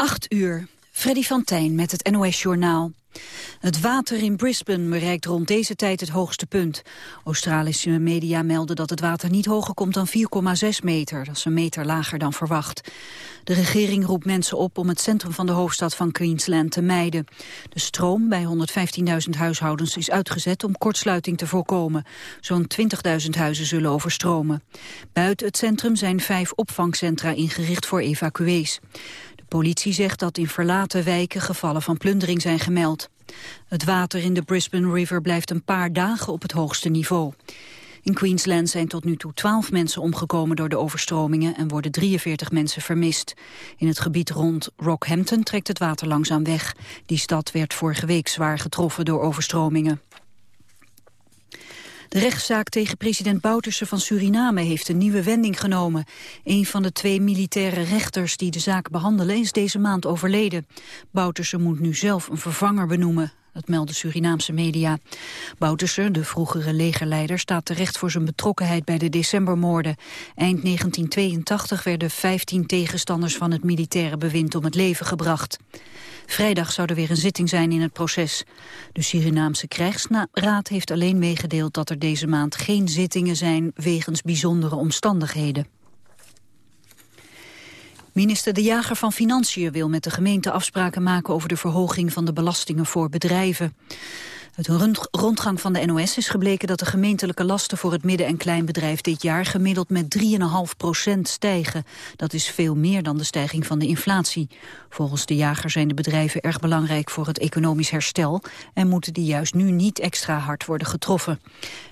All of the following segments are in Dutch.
8 uur. Freddy van Tijn met het NOS-journaal. Het water in Brisbane bereikt rond deze tijd het hoogste punt. Australische media melden dat het water niet hoger komt dan 4,6 meter. Dat is een meter lager dan verwacht. De regering roept mensen op om het centrum van de hoofdstad van Queensland te mijden. De stroom bij 115.000 huishoudens is uitgezet om kortsluiting te voorkomen. Zo'n 20.000 huizen zullen overstromen. Buiten het centrum zijn vijf opvangcentra ingericht voor evacuees. Politie zegt dat in verlaten wijken gevallen van plundering zijn gemeld. Het water in de Brisbane River blijft een paar dagen op het hoogste niveau. In Queensland zijn tot nu toe 12 mensen omgekomen door de overstromingen en worden 43 mensen vermist. In het gebied rond Rockhampton trekt het water langzaam weg. Die stad werd vorige week zwaar getroffen door overstromingen. De rechtszaak tegen president Bouterse van Suriname heeft een nieuwe wending genomen. Een van de twee militaire rechters die de zaak behandelen is deze maand overleden. Bouterse moet nu zelf een vervanger benoemen. Dat melden Surinaamse media. Bouterse, de vroegere legerleider, staat terecht voor zijn betrokkenheid bij de decembermoorden. Eind 1982 werden 15 tegenstanders van het militaire bewind om het leven gebracht. Vrijdag zou er weer een zitting zijn in het proces. De Surinaamse krijgsraad heeft alleen meegedeeld dat er deze maand geen zittingen zijn wegens bijzondere omstandigheden. Minister De Jager van Financiën wil met de gemeente afspraken maken over de verhoging van de belastingen voor bedrijven. Uit een rondgang van de NOS is gebleken dat de gemeentelijke lasten voor het midden- en kleinbedrijf dit jaar gemiddeld met 3,5 procent stijgen. Dat is veel meer dan de stijging van de inflatie. Volgens de jager zijn de bedrijven erg belangrijk voor het economisch herstel en moeten die juist nu niet extra hard worden getroffen.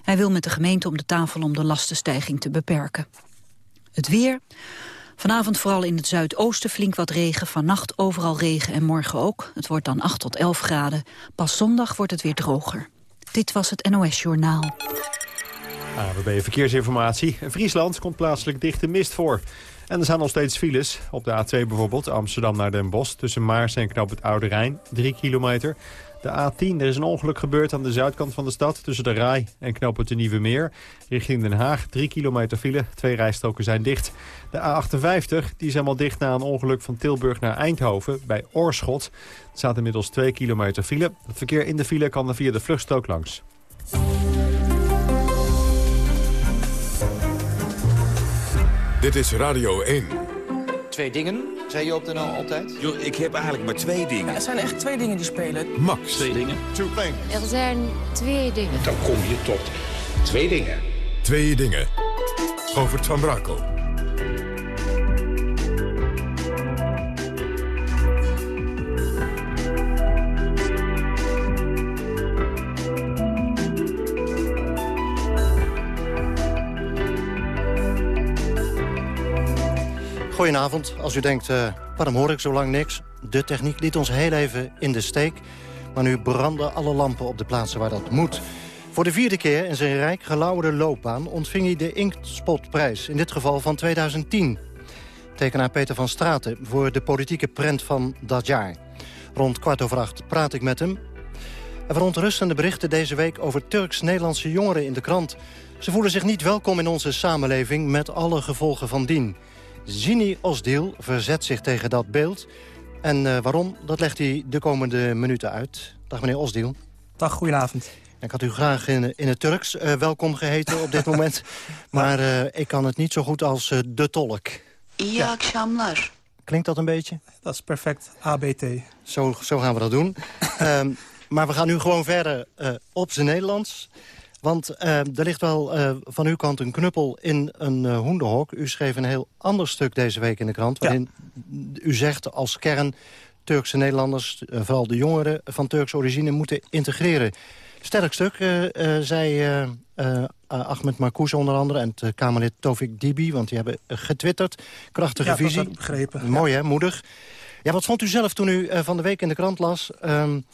Hij wil met de gemeente om de tafel om de lastenstijging te beperken. Het weer. Vanavond vooral in het zuidoosten flink wat regen. Vannacht overal regen en morgen ook. Het wordt dan 8 tot 11 graden. Pas zondag wordt het weer droger. Dit was het NOS Journaal. AWB Verkeersinformatie. In Friesland komt plaatselijk dichte mist voor. En er zijn nog steeds files. Op de A2 bijvoorbeeld, Amsterdam naar Den Bosch... tussen Maars en Knoop het Oude Rijn, 3 kilometer. De A10, er is een ongeluk gebeurd aan de zuidkant van de stad... tussen de Rai en Knoop het de Nieuwe Meer. Richting Den Haag, 3 kilometer file. Twee rijstroken zijn dicht. De A58 die is helemaal dicht na een ongeluk van Tilburg naar Eindhoven... bij Oorschot. Er staat inmiddels 2 kilometer file. Het verkeer in de file kan er via de vluchtstrook langs. Dit is Radio 1. Twee dingen, zei je op de NL altijd? Yo, ik heb eigenlijk maar twee dingen. Ja, het zijn echt twee dingen die spelen. Max. Twee dingen. Two things. Er zijn twee dingen. Dan kom je tot twee dingen. Twee dingen. Govert van Brakel. Goedenavond. Als u denkt, uh, waarom hoor ik zo lang niks? De techniek liet ons heel even in de steek. Maar nu branden alle lampen op de plaatsen waar dat moet. Voor de vierde keer in zijn rijk gelauwerde loopbaan... ontving hij de Inkspotprijs, in dit geval van 2010. Tekenaar Peter van Straten voor de politieke prent van dat jaar. Rond kwart over acht praat ik met hem. Er verontrustende berichten deze week over Turks-Nederlandse jongeren in de krant. Ze voelen zich niet welkom in onze samenleving met alle gevolgen van dien. Zini Osdil verzet zich tegen dat beeld. En uh, waarom, dat legt hij de komende minuten uit. Dag meneer Osdil. Dag, goedenavond. Ik had u graag in, in het Turks uh, welkom geheten op dit moment. Maar uh, ik kan het niet zo goed als de tolk. İyi akşamlar. Klinkt dat een beetje? Dat is perfect. ABT. Zo, zo gaan we dat doen. um, maar we gaan nu gewoon verder op zijn Nederlands. Want uh, er ligt wel uh, van uw kant een knuppel in een uh, hoenderhok. U schreef een heel ander stuk deze week in de krant... waarin ja. u zegt als kern Turkse Nederlanders... vooral de jongeren van Turkse origine moeten integreren. Sterk stuk, zei Ahmed Marcouch onder andere... en het Kamerlid Tovik Dibi, want die hebben getwitterd. Krachtige ja, visie. Dat begrepen. Mooi, ja. hè, moedig. Ja, wat vond u zelf toen u van de week in de krant las... Um,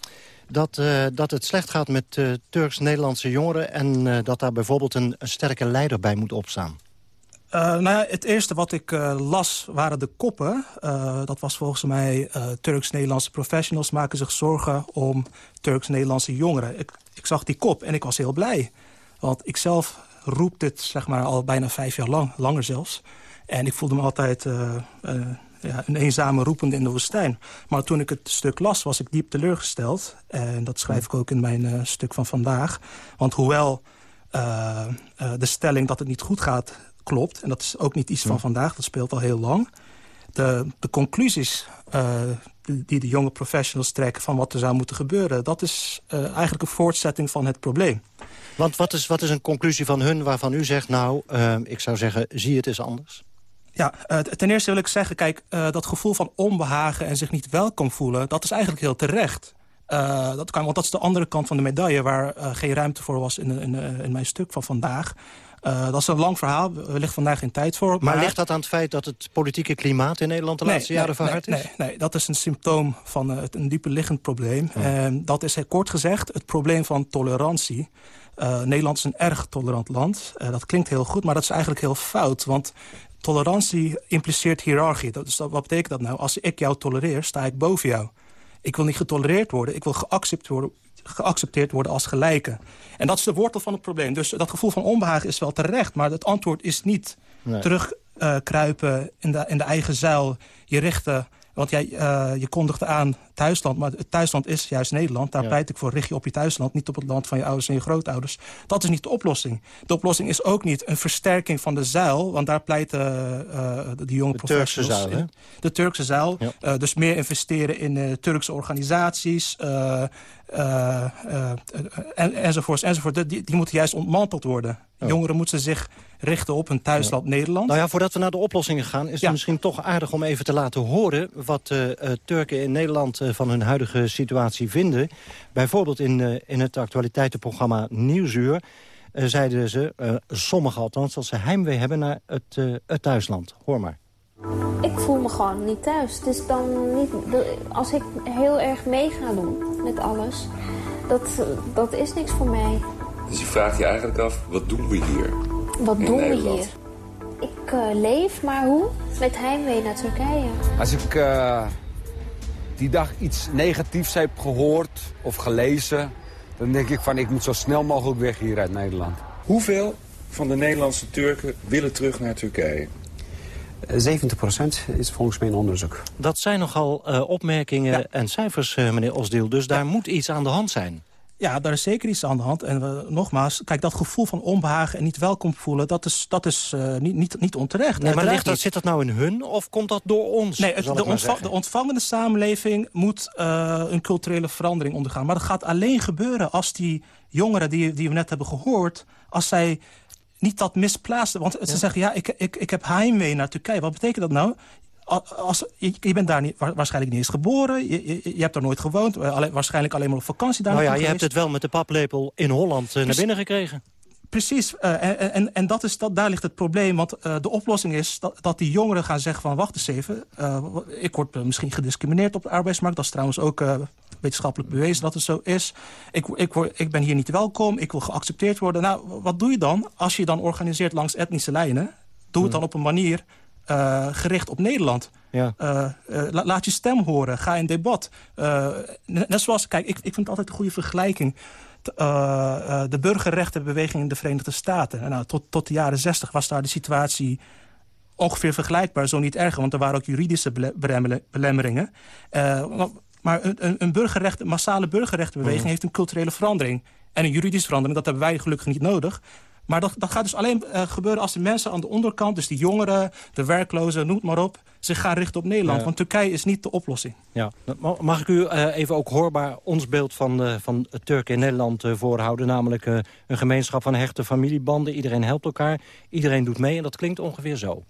dat, uh, dat het slecht gaat met uh, Turks-Nederlandse jongeren... en uh, dat daar bijvoorbeeld een, sterke leider bij moet opstaan? nou het eerste wat ik las waren de koppen. dat was volgens mij Turks-Nederlandse professionals maken zich zorgen om Turks-Nederlandse jongeren. Ik, ik, zag die kop en ik was heel blij. Want ik zelf roep dit zeg maar, al bijna vijf jaar lang, langer zelfs. En ik voelde me altijd ja, een eenzame roepende in de woestijn. Maar toen ik het stuk las, was ik diep teleurgesteld. En dat schrijf ik ook in mijn stuk van vandaag. Want hoewel de stelling dat het niet goed gaat klopt... en dat is ook niet iets van vandaag, dat speelt al heel lang... de, de conclusies die de jonge professionals trekken... van wat er zou moeten gebeuren... dat is eigenlijk een voortzetting van het probleem. Want wat is, wat is een conclusie van hun waarvan u zegt... nou, uh, ik zou zeggen, zie het eens anders? Ja, uh, ten eerste wil ik zeggen, kijk, uh, dat gevoel van onbehagen... en zich niet welkom voelen, dat is eigenlijk heel terecht. dat kan, want dat is de andere kant van de medaille... waar geen ruimte voor was in, in, in mijn stuk van vandaag. Uh, dat is een lang verhaal, er ligt vandaag geen tijd voor. Maar, maar, ligt dat aan het feit dat het politieke klimaat in Nederland de nee, laatste jaren nee, verhard nee, is? Nee, nee, dat is een symptoom van een dieper liggend probleem. En dat is kort gezegd het probleem van tolerantie. Nederland is een erg tolerant land. dat klinkt heel goed, maar dat is eigenlijk heel fout. Want tolerantie impliceert hiërarchie. Dus dat, wat betekent dat nou? Als ik jou tolereer, sta ik boven jou. Ik wil niet getolereerd worden, ik wil geaccepteerd worden, geaccepteerd worden als gelijke. En dat is de wortel van het probleem. Dus dat gevoel van onbehagen is wel terecht... maar het antwoord is niet Nee. terugkruipen in, de, in de eigen zuil... je richten, want jij, uh, je kondigde aan thuisland... maar het thuisland is juist Nederland. Daar Ja. pleit ik voor, richt je op je thuisland... niet op het land van je ouders en je grootouders. Dat is niet de oplossing. De oplossing is ook niet een versterking van de zuil... want daar pleiten uh, de jonge De Turkse professionals zuil, hè? in. De Turkse zuil. Ja. Uh, dus meer investeren in Turkse organisaties... Uh, uh, uh, en, enzovoorts, enzovoort. Die, die moeten juist ontmanteld worden. Ja. Jongeren moeten zich richten op hun thuisland Nederland. Nou ja, voordat we naar de oplossingen gaan... is het misschien toch aardig om even te laten horen... wat eh, eh, Turken in Nederland eh, van hun huidige situatie vinden. Bijvoorbeeld in, eh, in het actualiteitenprogramma Nieuwsuur... eh, zeiden ze, eh, sommigen althans, dat ze heimwee hebben naar het, eh, het thuisland. Hoor maar. Ik voel me gewoon niet thuis. Het is dan niet, als ik heel erg mee ga doen met alles, dat, dat is niks voor mij. Dus je vraagt je eigenlijk af, wat doen we hier? Wat In doen Nederland. we hier? Ik eh, leef, maar hoe? Met heimwee naar Turkije. Als ik eh, die dag iets negatiefs heb gehoord of gelezen... dan denk ik van ik moet zo snel mogelijk weg hier uit Nederland. Hoeveel van de Nederlandse Turken willen terug naar Turkije? 70% is volgens mijn onderzoek. Dat zijn nogal eh, opmerkingen en cijfers, eh, meneer Osdeel. Dus daar moet iets aan de hand zijn. Ja, daar is zeker iets aan de hand. En we, nogmaals, kijk, dat gevoel van onbehagen en niet welkom voelen... dat is, dat is eh, niet, niet, niet onterecht. Nee, maar ligt dat, zit dat nou in hun of komt dat door ons? Nee, het- de, maar ontva- zeggen? de ontvangende samenleving moet eh, een culturele verandering ondergaan. Maar dat gaat alleen gebeuren als die jongeren die, die we net hebben gehoord... als zij niet dat misplaatsen. Want ze zeggen, ja, ik, ik, ik heb heimwee naar Turkije. Wat betekent dat nou? Als, je, je bent daar niet, wa- waarschijnlijk niet eens geboren. Je, je, je hebt daar nooit gewoond. Alleen, waarschijnlijk alleen maar op vakantie daar Nou ja, je hebt het wel met de paplepel in Holland eh, naar binnen gekregen. Precies, eh, en, en, en dat is, dat, daar ligt het probleem. Want eh, de oplossing is dat, dat die jongeren gaan zeggen van... wacht eens even, eh, ik word misschien gediscrimineerd op de arbeidsmarkt. Dat is trouwens ook wetenschappelijk bewezen dat het zo is. Ik, ik, word, ik ben hier niet welkom, ik wil geaccepteerd worden. Nou, wat doe je dan als je dan organiseert langs etnische lijnen? Doe het dan op een manier gericht op Nederland. Ja. La- laat je stem horen, ga in debat. Net net zoals, kijk, ik, ik vind het altijd een goede vergelijking. Eh, eh, de burgerrechtenbeweging in de Verenigde Staten. Nou, tot, tot de jaren zestig was daar de situatie ongeveer vergelijkbaar, zo niet erger. Want er waren ook juridische belemmeringen. Eh, maar- een, een burgerrecht, een massale burgerrechtenbeweging Mhm. heeft een culturele verandering. En een juridische verandering, dat hebben wij gelukkig niet nodig. Maar dat, dat gaat dus alleen eh, gebeuren als de mensen aan de onderkant... dus die jongeren, de werklozen, noem het maar op... zich gaan richten op Nederland. Ja. Want Turkije is niet de oplossing. Ja. Ma- Mag ik u eh, even ook hoorbaar ons beeld van, eh, van Turken in Nederland eh, voorhouden? Namelijk eh, een gemeenschap van hechte familiebanden. Iedereen helpt elkaar, iedereen doet mee en dat klinkt ongeveer zo.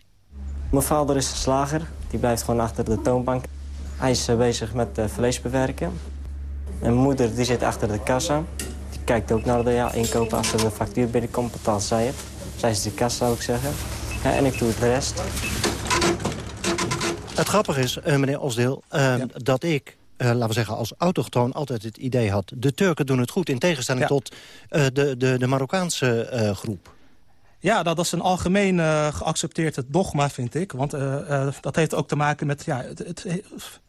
Mijn vader is slager. Die blijft gewoon achter de toonbank. Hij is bezig met eh, vlees bewerken. En mijn moeder die zit achter de kassa. Kijkt ook naar de ja, inkopen als er de factuur binnenkomt, betaalt zij het. Zij is de kassa, zou ik zeggen. Ja, en ik doe de rest. Het grappige is, eh, meneer Osdeel, eh, dat ik... eh, laten we zeggen, als autochtoon altijd het idee had... de Turken doen het goed, in tegenstelling Ja. tot eh, de, de, de Marokkaanse eh, groep. Ja, dat is een algemeen geaccepteerd dogma, vind ik. Want eh, eh, dat heeft ook te maken met ja, het, het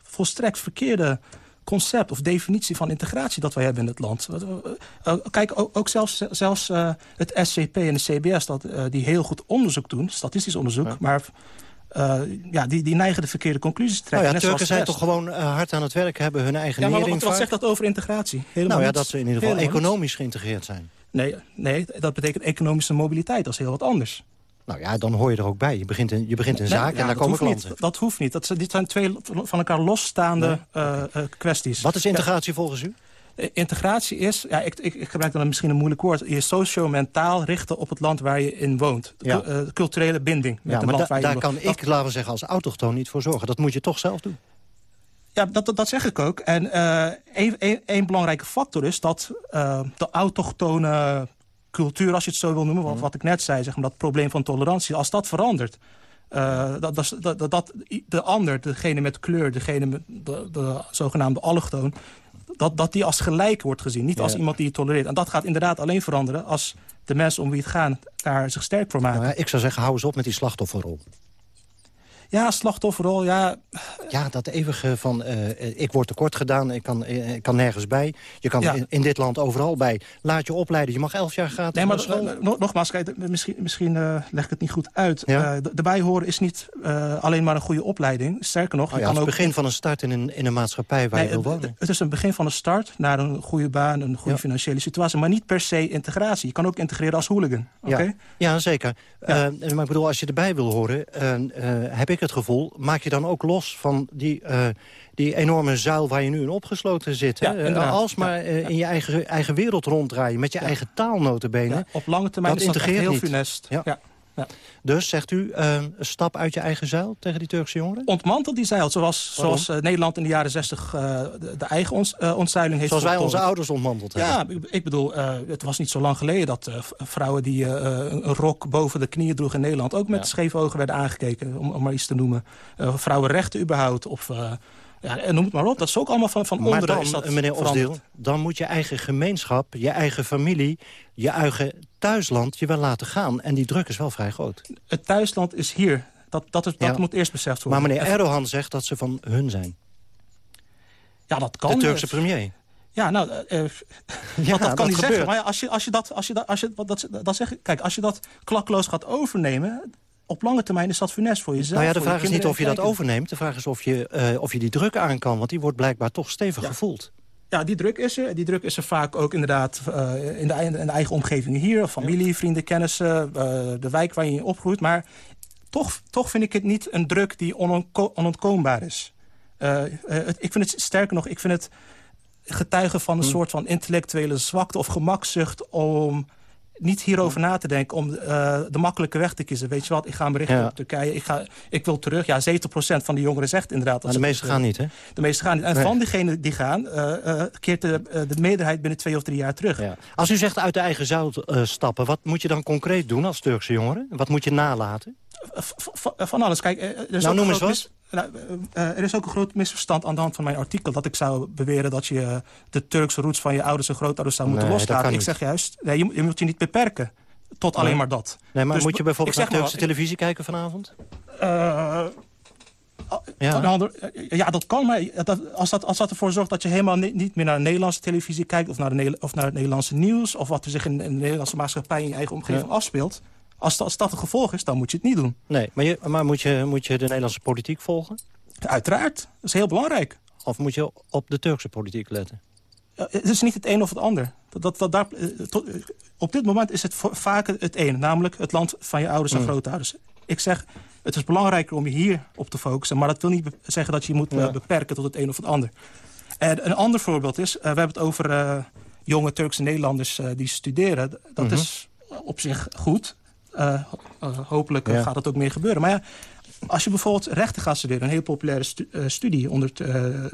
volstrekt verkeerde concept of definitie van integratie dat wij hebben in het land. Eh, eh, kijk, ook, ook zelfs, zelfs eh, het SCP en de CBS, dat, die heel goed onderzoek doen, statistisch onderzoek, maar ja, die, die neigen de verkeerde conclusies te trekken. Nou ja, Turken zijn toch gewoon hard aan het werk, hebben hun eigen ja, maar wat, wat zegt dat over integratie? Helemaal nou ja, dat ze in ieder geval Helemaal economisch geïntegreerd zijn. Nee, nee, dat betekent economische mobiliteit. Dat is heel wat anders. Nou ja, dan hoor je er ook bij. Je begint in, je begint Nee, zaken ja, en daar dat komen klanten. Niet. Dat hoeft niet. Dat, dit zijn twee van elkaar losstaande eh, eh, kwesties. Wat is integratie volgens u? Eh, Integratie is, ja, ik, ik, ik gebruik dan misschien een moeilijk woord... je socio-mentaal richten op het land waar je in woont. De Ja. culturele binding met Ja, het land da- waar je daar in kan woont. ik, laten we zeggen, als autochtoon niet voor zorgen. Dat moet je toch zelf doen. Ja, dat, dat, dat zeg ik ook. En één belangrijke factor is dat de autochtone cultuur, als je het zo wil noemen... Mhm. wat, wat ik net zei, zeg maar, dat probleem van tolerantie... als dat verandert, eh, dat, dat, dat, dat- de ander, degene met kleur... degene met de, de zogenaamde allochtoon... Dat, dat die als gelijk wordt gezien, niet als iemand die je tolereert. En dat gaat inderdaad alleen veranderen als de mensen om wie het gaat... daar zich sterk voor maken. Nou ja, ik zou zeggen, hou eens op met die slachtofferrol. Ja, slachtofferrol, ja... Ja, dat eeuwige van, eh, ik word tekort gedaan, ik kan, eh, ik kan nergens bij. Je kan Ja. in, in dit land overal bij. Laat je opleiden, je mag elf jaar gratis Nee, maar school. eh, nogmaals, kijk, eh, misschien, misschien eh, leg ik het niet goed uit. Ja? Eh, erbij horen is niet eh, alleen maar een goede opleiding. Sterker nog, Oh je ja, kan het ook... begin van een start in een, in een maatschappij waar Nee, je wil wonen. Het is een begin van een start naar een goede baan, een goede financiële situatie. Maar niet per se integratie. Je kan ook integreren als hooligan. Oké? Ja, ja, zeker. Eh, maar ik bedoel, als je erbij wil horen, eh, eh, heb ik het gevoel... maak je dan ook los van die, eh, die enorme zuil waar je nu in opgesloten zit. Ja. Als maar eh, in je eigen, eigen wereld ronddraaien, met je eigen taal notabene. Ja, op lange termijn dat is dat heel niet. funest. Ja. Ja. Dus zegt u, eh, een stap uit je eigen zuil tegen die Turkse jongeren? Ontmantelt die zeil, zoals, Waarom? zoals eh, Nederland in de jaren zestig eh, de, de eigen ons, ontzuiling heeft Zoals wij onze ouders ontmanteld hebben. Ja, ik- bedoel, het was niet zo lang geleden dat vrouwen die een rok boven de knieën droegen in Nederland ook met Ja. scheve ogen werden aangekeken, om, om maar iets te noemen. Vrouwenrechten überhaupt, of ja, en noem het maar op. Dat is ook allemaal van, van Maar onderen dan, dat eh, meneer. Osdeel, dan moet je eigen gemeenschap, je eigen familie... je eigen thuisland je wel laten gaan. En die druk is wel vrij groot. Het thuisland is hier. Dat, dat, is, dat moet eerst beseft Maar worden. meneer En- Erdogan zegt dat ze van hun zijn. ja, dat kan. De Turkse dus. premier. Ja, nou, eh, eh, Ja, dat kan niet gebeurt. zeggen. Maar ja, als je, als je dat, als je dat, als je, wat dat, dat zeg, kijk, als je dat klakloos gaat overnemen, op lange termijn is dat funest voor jezelf. Nou ja, de vraag is niet of je dat overneemt. De vraag is of je, eh, of je die druk aan kan. Want die wordt blijkbaar toch stevig Ja. gevoeld. Ja, die druk is er. Die druk is er vaak ook inderdaad eh, in, de, in de eigen omgeving hier. Familie, vrienden, kennissen, eh, de wijk waar je in opgroeit. Maar toch, toch vind ik het niet een druk die onontko- onontkoombaar is. Het- ik vind het, sterker nog, ik vind het getuigen van een Hm. soort van intellectuele zwakte of gemakzucht om niet hierover na te denken, om eh, de makkelijke weg te kiezen. Weet je wat, ik ga me richten Ja. op Turkije, ik, ga, ik wil terug. Ja, 70% van de jongeren zegt inderdaad... dat Maar de meesten gaan niet, hè? De meeste gaan niet. En Nee. van diegenen die gaan, eh, eh, keert de, de meerderheid binnen twee of drie jaar terug. Ja. Als u zegt uit de eigen eh, stappen... wat moet je dan concreet doen als Turkse jongeren? Wat moet je nalaten? V- van alles. Kijk, eh, er is Nou, ook noem een eens groot wat. nou, eh, eh, er is ook een groot misverstand aan de hand van mijn artikel... dat ik zou beweren dat je eh, de Turkse roots van je ouders en grootouders zou moeten Nee, loslaten. Ik zeg juist, nee, je, moet- je moet je niet beperken tot alleen Nee. maar dat. Nee, maar Dus moet je bijvoorbeeld naar Turkse wat, televisie kijken vanavond? eh, Ja. Eh, ja, dat kan, maar dat, als, dat, als dat ervoor zorgt dat je helemaal ni- niet meer naar de Nederlandse televisie kijkt... of naar, de, of naar het Nederlandse nieuws... of wat er zich in, in de Nederlandse maatschappij in je eigen omgeving Ja. afspeelt... Als, dat- als dat het gevolg is, dan moet je het niet doen. Nee, maar, je, maar moet, je, moet je de Nederlandse politiek volgen? Uiteraard, dat is heel belangrijk. Of moet je op de Turkse politiek letten? Ja, Het is niet het een of het ander. Dat, dat, dat, daar, eh, tot- eh, op dit moment is het vaak het ene, namelijk het land van je ouders en Mm. grootouders. Ik zeg, het is belangrijker om je hier op te focussen... maar dat wil niet zeggen dat je je moet eh, Ja. beperken tot het een of het ander. En een ander voorbeeld is, we hebben het over jonge Turkse Nederlanders die studeren. Dat Mhm. is op zich goed. Eh, eh, hopelijk Ja. gaat dat ook meer gebeuren. Maar ja, als je bijvoorbeeld rechten gaat studeren... een heel populaire stu- eh, studie onder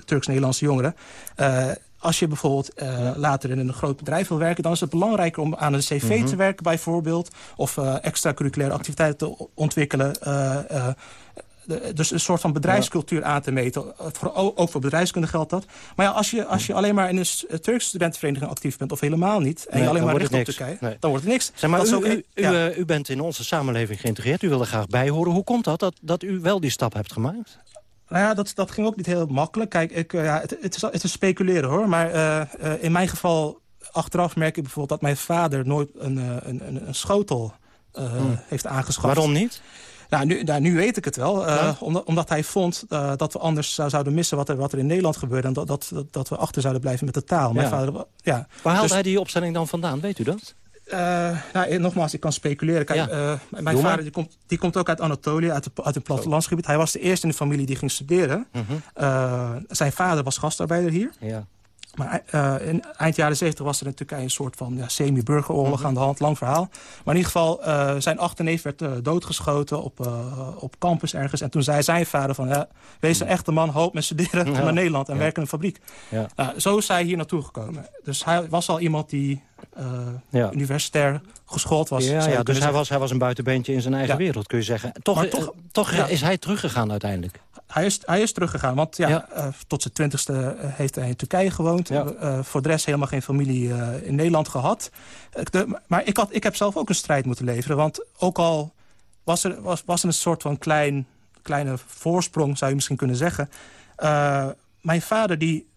Turks-Nederlandse jongeren... als je bijvoorbeeld later in een groot bedrijf wil werken... dan is het belangrijker om aan een cv Mhm. te werken bijvoorbeeld... of extracurriculaire activiteiten te ontwikkelen... eh, dus een soort van bedrijfscultuur aan te meten. Voor, ook voor bedrijfskunde geldt dat. Maar ja, als je, als je alleen maar in een eh, Turkse studentenvereniging actief bent... of helemaal niet, en je alleen maar richt op het Turkije... dan wordt het niks. Zeg maar, Dat is u, ook- u, u, eh, u bent in onze samenleving geïntegreerd. U wil er graag bij horen. Hoe komt dat, dat, dat u wel die stap hebt gemaakt? Nou ja, dat, dat ging ook niet heel makkelijk. Kijk, ik, ja, het, het, is, het is speculeren hoor. Maar in mijn geval, achteraf merk ik bijvoorbeeld... dat mijn vader nooit een, een, een, een schotel Hmm. heeft aangeschaft. Waarom niet? Nou, nu, nou, nu weet ik het wel. Uh, omdat, omdat, hij vond uh, dat we anders zou, zouden missen wat er, wat er in Nederland gebeurde. En dat, dat, dat, we achter zouden blijven met de taal. Mijn ja. vader, ja. Waar haalde dus, hij die opstelling dan vandaan? Weet u dat? Uh, nou, nogmaals, ik kan speculeren. Kijk, ja. mijn vader die komt, die komt ook uit Anatolië, uit, de, uit een plattelandsgebied. Hij was de eerste in de familie die ging studeren. Uh -huh. zijn vader was gastarbeider hier. Ja. Maar uh, in eind jaren 70 was er in Turkije een soort van ja, semi-burgeroorlog mm -hmm. aan de hand. Lang verhaal. Maar in ieder geval, uh, zijn achterneef werd uh, doodgeschoten op, op campus ergens. En toen zei zijn vader van, ja, wees een echte man, hoop met studeren ja. naar Nederland en ja. werken in een fabriek. Ja. zo is hij hier naartoe gekomen. Dus hij was al iemand die universitair geschoold was. Ja, ja dus hij was, hij was een buitenbeentje in zijn eigen wereld, kun je zeggen. Toch, toch, toch is hij teruggegaan uiteindelijk? Hij is, hij is teruggegaan, want ja, ja. Uh, tot zijn twintigste heeft hij in Turkije gewoond. Ja. Uh, voor de rest helemaal geen familie uh, in Nederland gehad. De, maar ik, had, ik heb zelf ook een strijd moeten leveren. Want ook al was er, was, was er een soort van klein, kleine voorsprong, zou je misschien kunnen zeggen. mijn vader die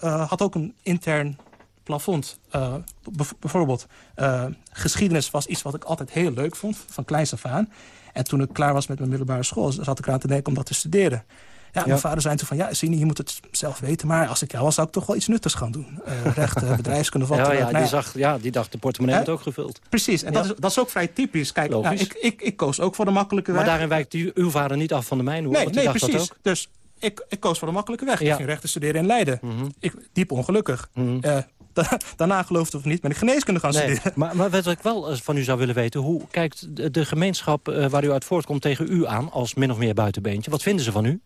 had ook een intern plafond. bijvoorbeeld, geschiedenis was iets wat ik altijd heel leuk vond, van kleins af aan. En toen ik klaar was met mijn middelbare school... zat ik eraan te denken om dat te studeren. Ja, mijn vader zei toen van, ja, zie je, je moet het zelf weten. Maar als ik jou was, zou ik toch wel iets nuttigs gaan doen. Uh, recht, bedrijfskunde, wat ja, ja, nou, die zag, ja, die dacht, de portemonnee wordt ook gevuld. Precies, en dat, is, dat is ook vrij typisch. Kijk, nou, ik, ik, ik koos ook voor de makkelijke weg. Maar daarin wijkt u, uw vader niet af van de mijne? Nee, Want nee dacht precies. Dat ook? Dus ik, ik koos voor de makkelijke weg. Ja. Ik ging rechten studeren in Leiden. Mhm. ik, diep ongelukkig. Mm uh, daarna geloofde of niet, ben ik geneeskunde gaan nee, studeren. Maar, maar wat ik wel van u zou willen weten... hoe kijkt de, de gemeenschap uh, waar u uit voortkomt tegen u aan... als min of meer buitenbeentje? Wat vinden ze van u?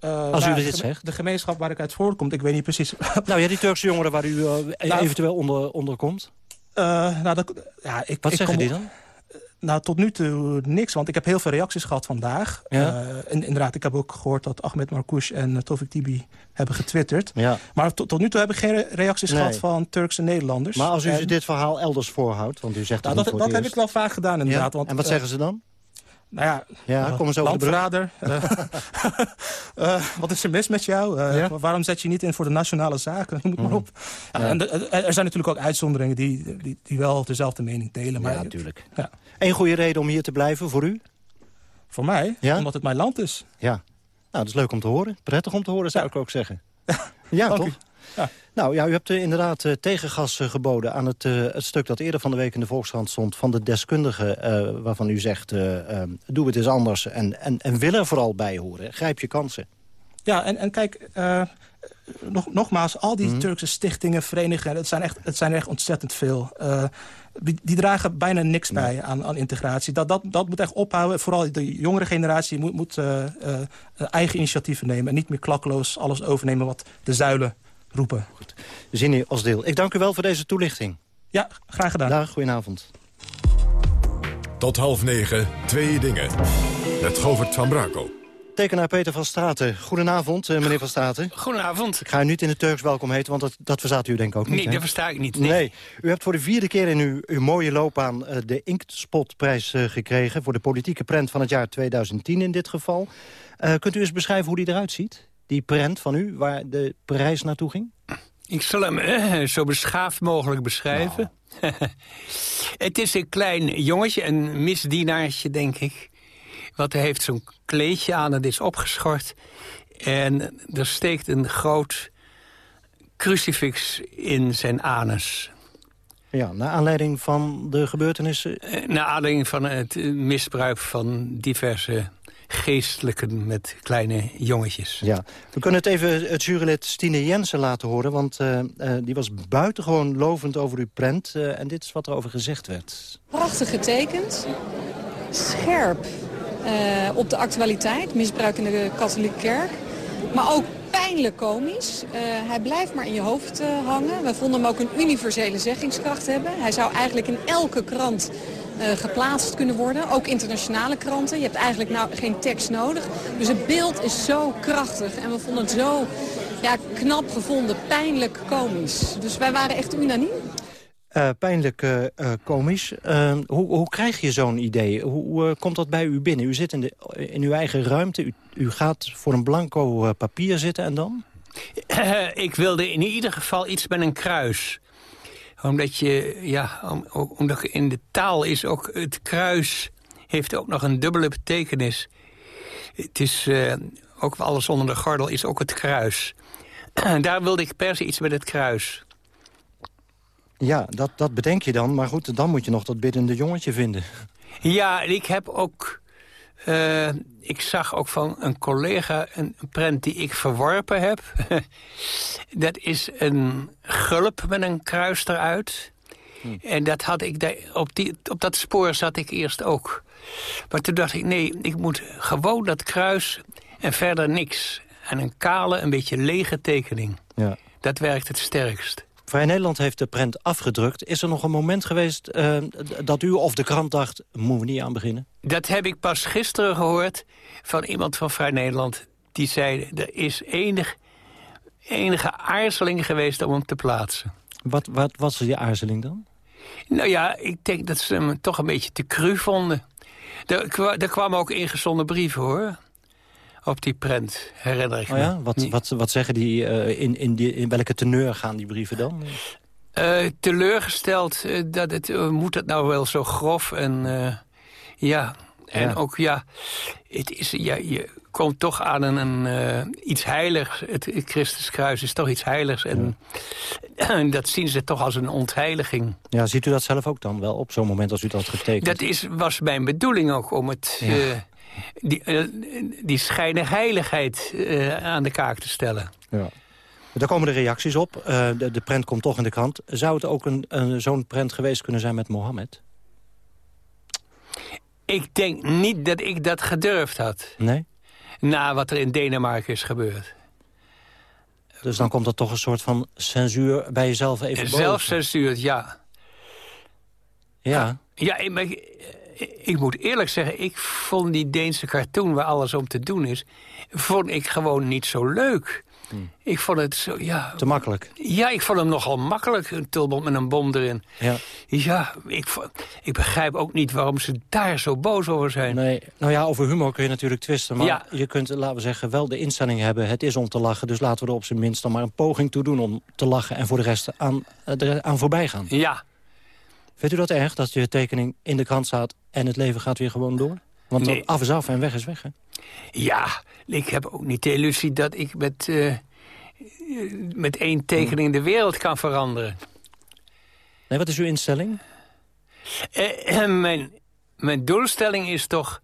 Uh, als u nou, dit de, zegt. De gemeenschap waar ik uit voortkom, ik weet niet precies... nou ja, die Turkse jongeren waar u uh, nou, eventueel onder, onder komt. nou, dat, ja, ik, Wat ik zeggen kom, die dan? Nou, tot nu toe niks, want ik heb heel veel reacties gehad vandaag. Ja. Uh, en inderdaad, ik heb ook gehoord dat Ahmed Marcouch en uh, Tofik Tibi hebben getwitterd. Ja. Maar tot, tot nu toe heb ik geen reacties Nee. gehad van Turkse Nederlanders. Maar als u En- dit verhaal elders voorhoudt, want u zegt Nou, dat dat heb ik wel vaak gedaan inderdaad. Ja? Want, En wat eh, zeggen ze dan? Nou ja, Ja, eh, kom eens over de landverrader. eh, eh, wat is er mis met jou? Eh, Ja? Waarom zet je niet in voor de nationale zaken? Het maar op. Ja, Ja. en de- er er zijn natuurlijk ook uitzonderingen die, die, die wel dezelfde mening delen. Maar Ja, natuurlijk. Ja. Eén goede reden om hier te blijven voor u? Voor mij? Ja? Omdat het mijn land is. Ja. Nou, dat is leuk om te horen. Prettig om te horen, zou ik ook zeggen. Ja, toch? Ja. Nou ja, u hebt eh, inderdaad eh, tegengas eh, geboden aan het, het stuk dat eerder van de week in de Volkskrant stond... van de deskundige eh, waarvan u zegt, eh, eh, doe het eens anders en, en, en wil er vooral bij horen. Grijp je kansen. Ja, en, en kijk, nog, nogmaals, al die Mhm. Turkse stichtingen, verenigingen... het zijn, echt, het zijn echt ontzettend veel. Die, die dragen bijna niks bij aan, aan integratie. Dat, dat, dat moet echt ophouden. Vooral de jongere generatie moet, moet eh, eh, eigen initiatieven nemen... en niet meer klakkeloos alles overnemen wat de zuilen roepen. Zin in als deel. Ik dank u wel voor deze toelichting. Ja, graag gedaan. Dag, goedenavond. Tot half negen, twee dingen. Met Govert van Brakel. Tekenaar Peter van Straten. Goedenavond, eh, meneer van Straten. Goedenavond. Ik ga u niet in het Turks welkom heten, want dat, dat verstaat u denk ik ook niet. Nee, hè? dat versta ik niet. Nee. Nee. u hebt voor de vierde keer in uw, uw mooie loopbaan eh, de Inktspotprijs eh, gekregen... voor de politieke prent van het jaar 2010 in dit geval. Kunt u eens beschrijven hoe die eruit ziet? Die prent van u, waar de prijs naartoe ging? Ik zal hem eh, zo beschaafd mogelijk beschrijven. het is een klein jongetje, een misdienaartje, denk ik. Wat hij heeft zo'n kleedje aan, dat is opgeschort. En er steekt een groot crucifix in zijn anus. Ja, naar aanleiding van de gebeurtenissen... Eh, Naar aanleiding van het misbruik van diverse geestelijken met kleine jongetjes. Ja, we kunnen het even het jurylid Stine Jensen laten horen... want eh, eh, die was buitengewoon lovend over uw prent. eh, en dit is wat er over gezegd werd. Prachtig getekend. Scherp op de actualiteit. Misbruik in de katholieke kerk. Maar ook pijnlijk komisch. Eh, hij blijft maar in je hoofd eh, hangen. We vonden hem ook een universele zeggingskracht hebben. Hij zou eigenlijk in elke krant eh, geplaatst kunnen worden. Ook internationale kranten. Je hebt eigenlijk nou geen tekst nodig. Dus het beeld is zo krachtig. En we vonden het zo ja, knap gevonden. Pijnlijk komisch. Dus wij waren echt unaniem. Eh, pijnlijk eh, eh, komisch. Eh, hoe, hoe krijg je zo'n idee? Hoe komt dat bij u binnen? U zit in, de, in uw eigen ruimte. U, u gaat voor een blanco papier zitten en dan? ik wilde in ieder geval iets met een kruis. Omdat je, ja, om- omdat in de taal is ook het kruis heeft ook nog een dubbele betekenis. Het is ook alles onder de gordel is ook het kruis. Daar wilde ik per se iets met het kruis. Ja, dat, dat bedenk je dan. Maar goed, dan moet je nog dat biddende jongetje vinden. Ja, ik heb ook... Uh, ik zag ook van een collega een prent die ik verworpen heb. dat is een gulp met een kruis eruit. Hm. En dat had ik op, die, op dat spoor zat ik eerst ook. Maar toen dacht ik, nee, ik moet gewoon dat kruis en verder niks. En een kale, een beetje lege tekening. Ja. Dat werkt het sterkst. Vrij Nederland heeft de prent afgedrukt. Is er nog een moment geweest uh, dat u of de krant dacht... moeten we niet aan beginnen? Dat heb ik pas gisteren gehoord van iemand van Vrij Nederland. Die zei, er is enig, enige aarzeling geweest om hem te plaatsen. Wat, wat was die aarzeling dan? Nou ja, ik denk dat ze hem toch een beetje te cru vonden. Er, er kwamen ook ingezonden brieven, hoor op die prent, herinner ik oh ja? Wat, wat, wat zeggen die, uh, in, in, die, in welke teneur gaan die brieven dan? Uh, teleurgesteld, uh, dat het, moet het nou wel zo grof en ja... En ook, ja, het is, ja, je komt toch aan een, een iets heiligs. Het, het Christuskruis is toch iets heiligs. En, en, dat zien ze toch als een ontheiliging. Ja, ziet u dat zelf ook dan wel op zo'n moment als u dat getekend? Dat is, was mijn bedoeling ook, om het... Ja uh, die schijnheiligheid uh, aan de kaak te stellen. Ja. Daar komen de reacties op. Uh, de, de, prent komt toch in de krant. Zou het ook een, een zo'n prent geweest kunnen zijn met Mohammed? Ik denk niet dat ik dat gedurfd had. Nee? Na wat er in Denemarken is gebeurd. Dus dan komt er toch een soort van censuur bij jezelf even boven? Zelfcensuur, ja. Ja? Ja, maar ik moet eerlijk zeggen, ik vond die Deense cartoon waar alles om te doen is... vond ik gewoon niet zo leuk. Hmm. Ik vond het zo, ja... Te makkelijk? Ja, ik vond hem nogal makkelijk, een tulband met een bom erin. Ja, ja ik, ik begrijp ook niet waarom ze daar zo boos over zijn. Nee, nou ja, over humor kun je natuurlijk twisten. Maar ja. je kunt, laten we zeggen, wel de instelling hebben. Het is om te lachen, dus laten we er op zijn minst dan maar een poging toe doen... om te lachen en voor de rest aan, eh, aan voorbij gaan. Ja, Vindt u dat erg, dat je tekening in de krant staat... en het leven gaat weer gewoon door? Want nee. af is af en weg is weg, hè? Ja, ik heb ook niet de illusie dat ik met, uh, met één tekening de wereld kan veranderen. Nee, wat is uw instelling? Uh, mijn, mijn doelstelling is toch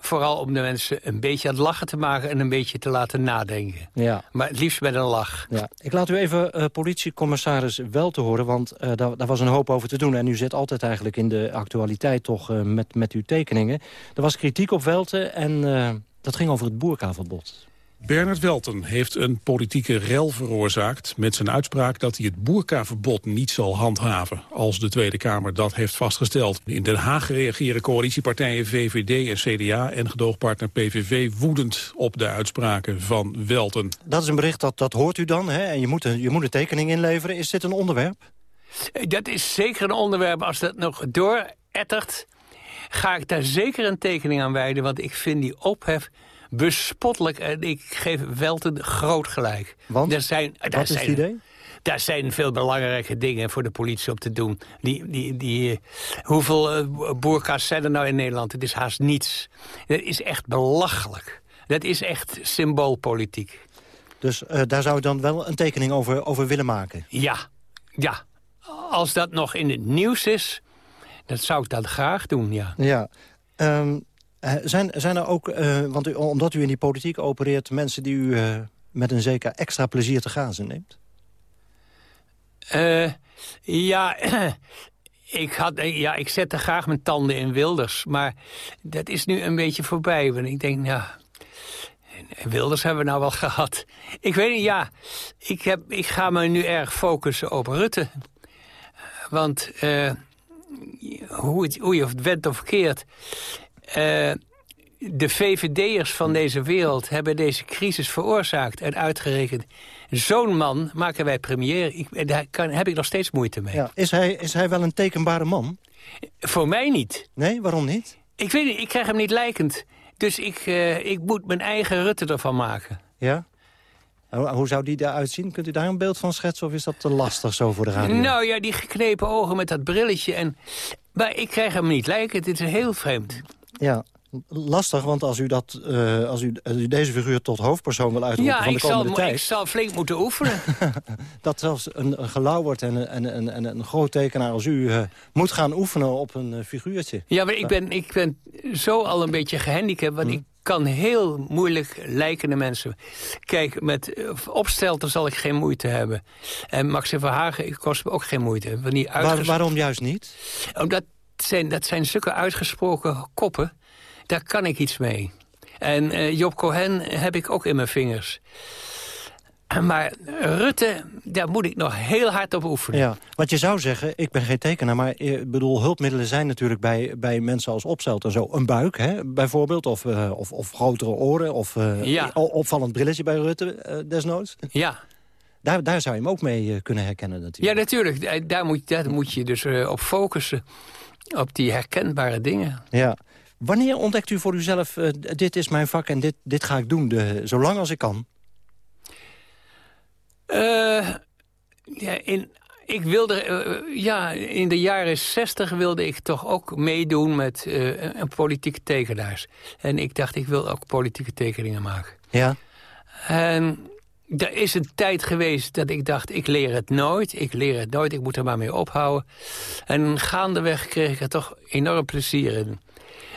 vooral om de mensen een beetje aan het lachen te maken... en een beetje te laten nadenken. Ja. Maar het liefst met een lach. Ja. Ik laat u even uh, politiecommissaris wel te horen... want uh, daar, daar, was een hoop over te doen. En u zit altijd eigenlijk in de actualiteit toch uh, met, met uw tekeningen. Er was kritiek op Welten en dat ging over het boerkaverbod. Bernard Welten heeft een politieke rel veroorzaakt... met zijn uitspraak dat hij het boerkaverbod niet zal handhaven... als de Tweede Kamer dat heeft vastgesteld. In Den Haag reageren coalitiepartijen VVD en CDA... en gedoogpartner PVV woedend op de uitspraken van Welten. Dat is een bericht, dat, dat hoort u dan, hè? en je moet, een, je moet een tekening inleveren. Is dit een onderwerp? Dat is zeker een onderwerp als dat nog doorettert... ga ik daar zeker een tekening aan wijden, want ik vind die ophef bespottelijk. En ik geef Welten groot gelijk. Want? Er zijn, Wat is het idee? Daar zijn veel belangrijke dingen voor de politie op te doen. Die, die, die, uh, hoeveel uh, boerka's zijn er nou in Nederland? Het is haast niets. Dat is echt belachelijk. Dat is echt symboolpolitiek. Dus uh, daar zou je dan wel een tekening over, over willen maken? Ja, ja. Als dat nog in het nieuws is, dat zou ik dat graag doen, ja. Ja. Um, zijn, zijn er ook, uh, want u, omdat u in die politiek opereert... mensen die u uh, met een zeker extra plezier te gazen neemt? ja, ik, had, ja, ik zette graag mijn tanden in Wilders. Maar dat is nu een beetje voorbij. Want ik denk, ja... Wilders hebben we nou wel gehad. Ik weet niet, ja. Ik, heb, ik ga me nu erg focussen op Rutte. Want hoe, hoe je het went of verkeerd... Uh, de VVD'ers van deze wereld hebben deze crisis veroorzaakt en uitgerekend. Zo'n man maken wij premier. Ik, daar kan, heb ik nog steeds moeite mee. Ja, is, hij, is hij wel een tekenbare man? Voor mij niet. Nee, waarom niet? Ik weet niet, ik krijg hem niet lijkend. Dus ik, uh, ik moet mijn eigen Rutte ervan maken. Ja? Hoe zou die eruit zien? Kunt u daar een beeld van schetsen of is dat te lastig zo voor de radio? Nou ja, die geknepen ogen met dat brilletje. En... Maar ik krijg hem niet lijken, het is heel vreemd. Ja, lastig, want als u, dat, uh, als, u, als u deze figuur tot hoofdpersoon wil uitroepen ja, van de komende zal, tijd... ik zal flink moeten oefenen. dat zelfs een, een gelauwerd en, en, en, en een groot tekenaar als u uh, moet gaan oefenen op een uh, figuurtje. Ja, maar ik ben, ik ben zo al een beetje gehandicapt, want hm. ik kan heel moeilijk lijkende mensen. Kijk, met opstelten zal ik geen moeite hebben. En Max Verhagen kost me ook geen moeite. Niet Waar, waarom juist niet? Omdat zijn, dat zijn zulke uitgesproken koppen daar kan ik iets mee. En uh, Job Cohen heb ik ook in mijn vingers. Maar Rutte, daar moet ik nog heel hard op oefenen. Ja, want je zou zeggen, ik ben geen tekenaar... maar ik bedoel, hulpmiddelen zijn natuurlijk bij, bij mensen als Opstelt en zo... een buik, hè, bijvoorbeeld, of, uh, of, of grotere oren... of uh, ja. opvallend brilletje bij Rutte, uh, desnoods. Ja. Daar, daar zou je hem ook mee kunnen herkennen natuurlijk. Ja, natuurlijk. Daar moet, daar moet je dus op focussen. Op die herkenbare dingen. Ja. Wanneer ontdekt u voor uzelf, uh, dit is mijn vak en dit, dit ga ik doen, de, zolang als ik kan? Uh, ja, in, ik wilde, uh, ja, in de jaren zestig wilde ik toch ook meedoen met een politieke tekenaars. En ik dacht, ik wil ook politieke tekeningen maken. Ja. En er is een tijd geweest dat ik dacht, ik leer het nooit. Ik leer het nooit, ik moet er maar mee ophouden. En gaandeweg kreeg ik er toch enorm plezier in.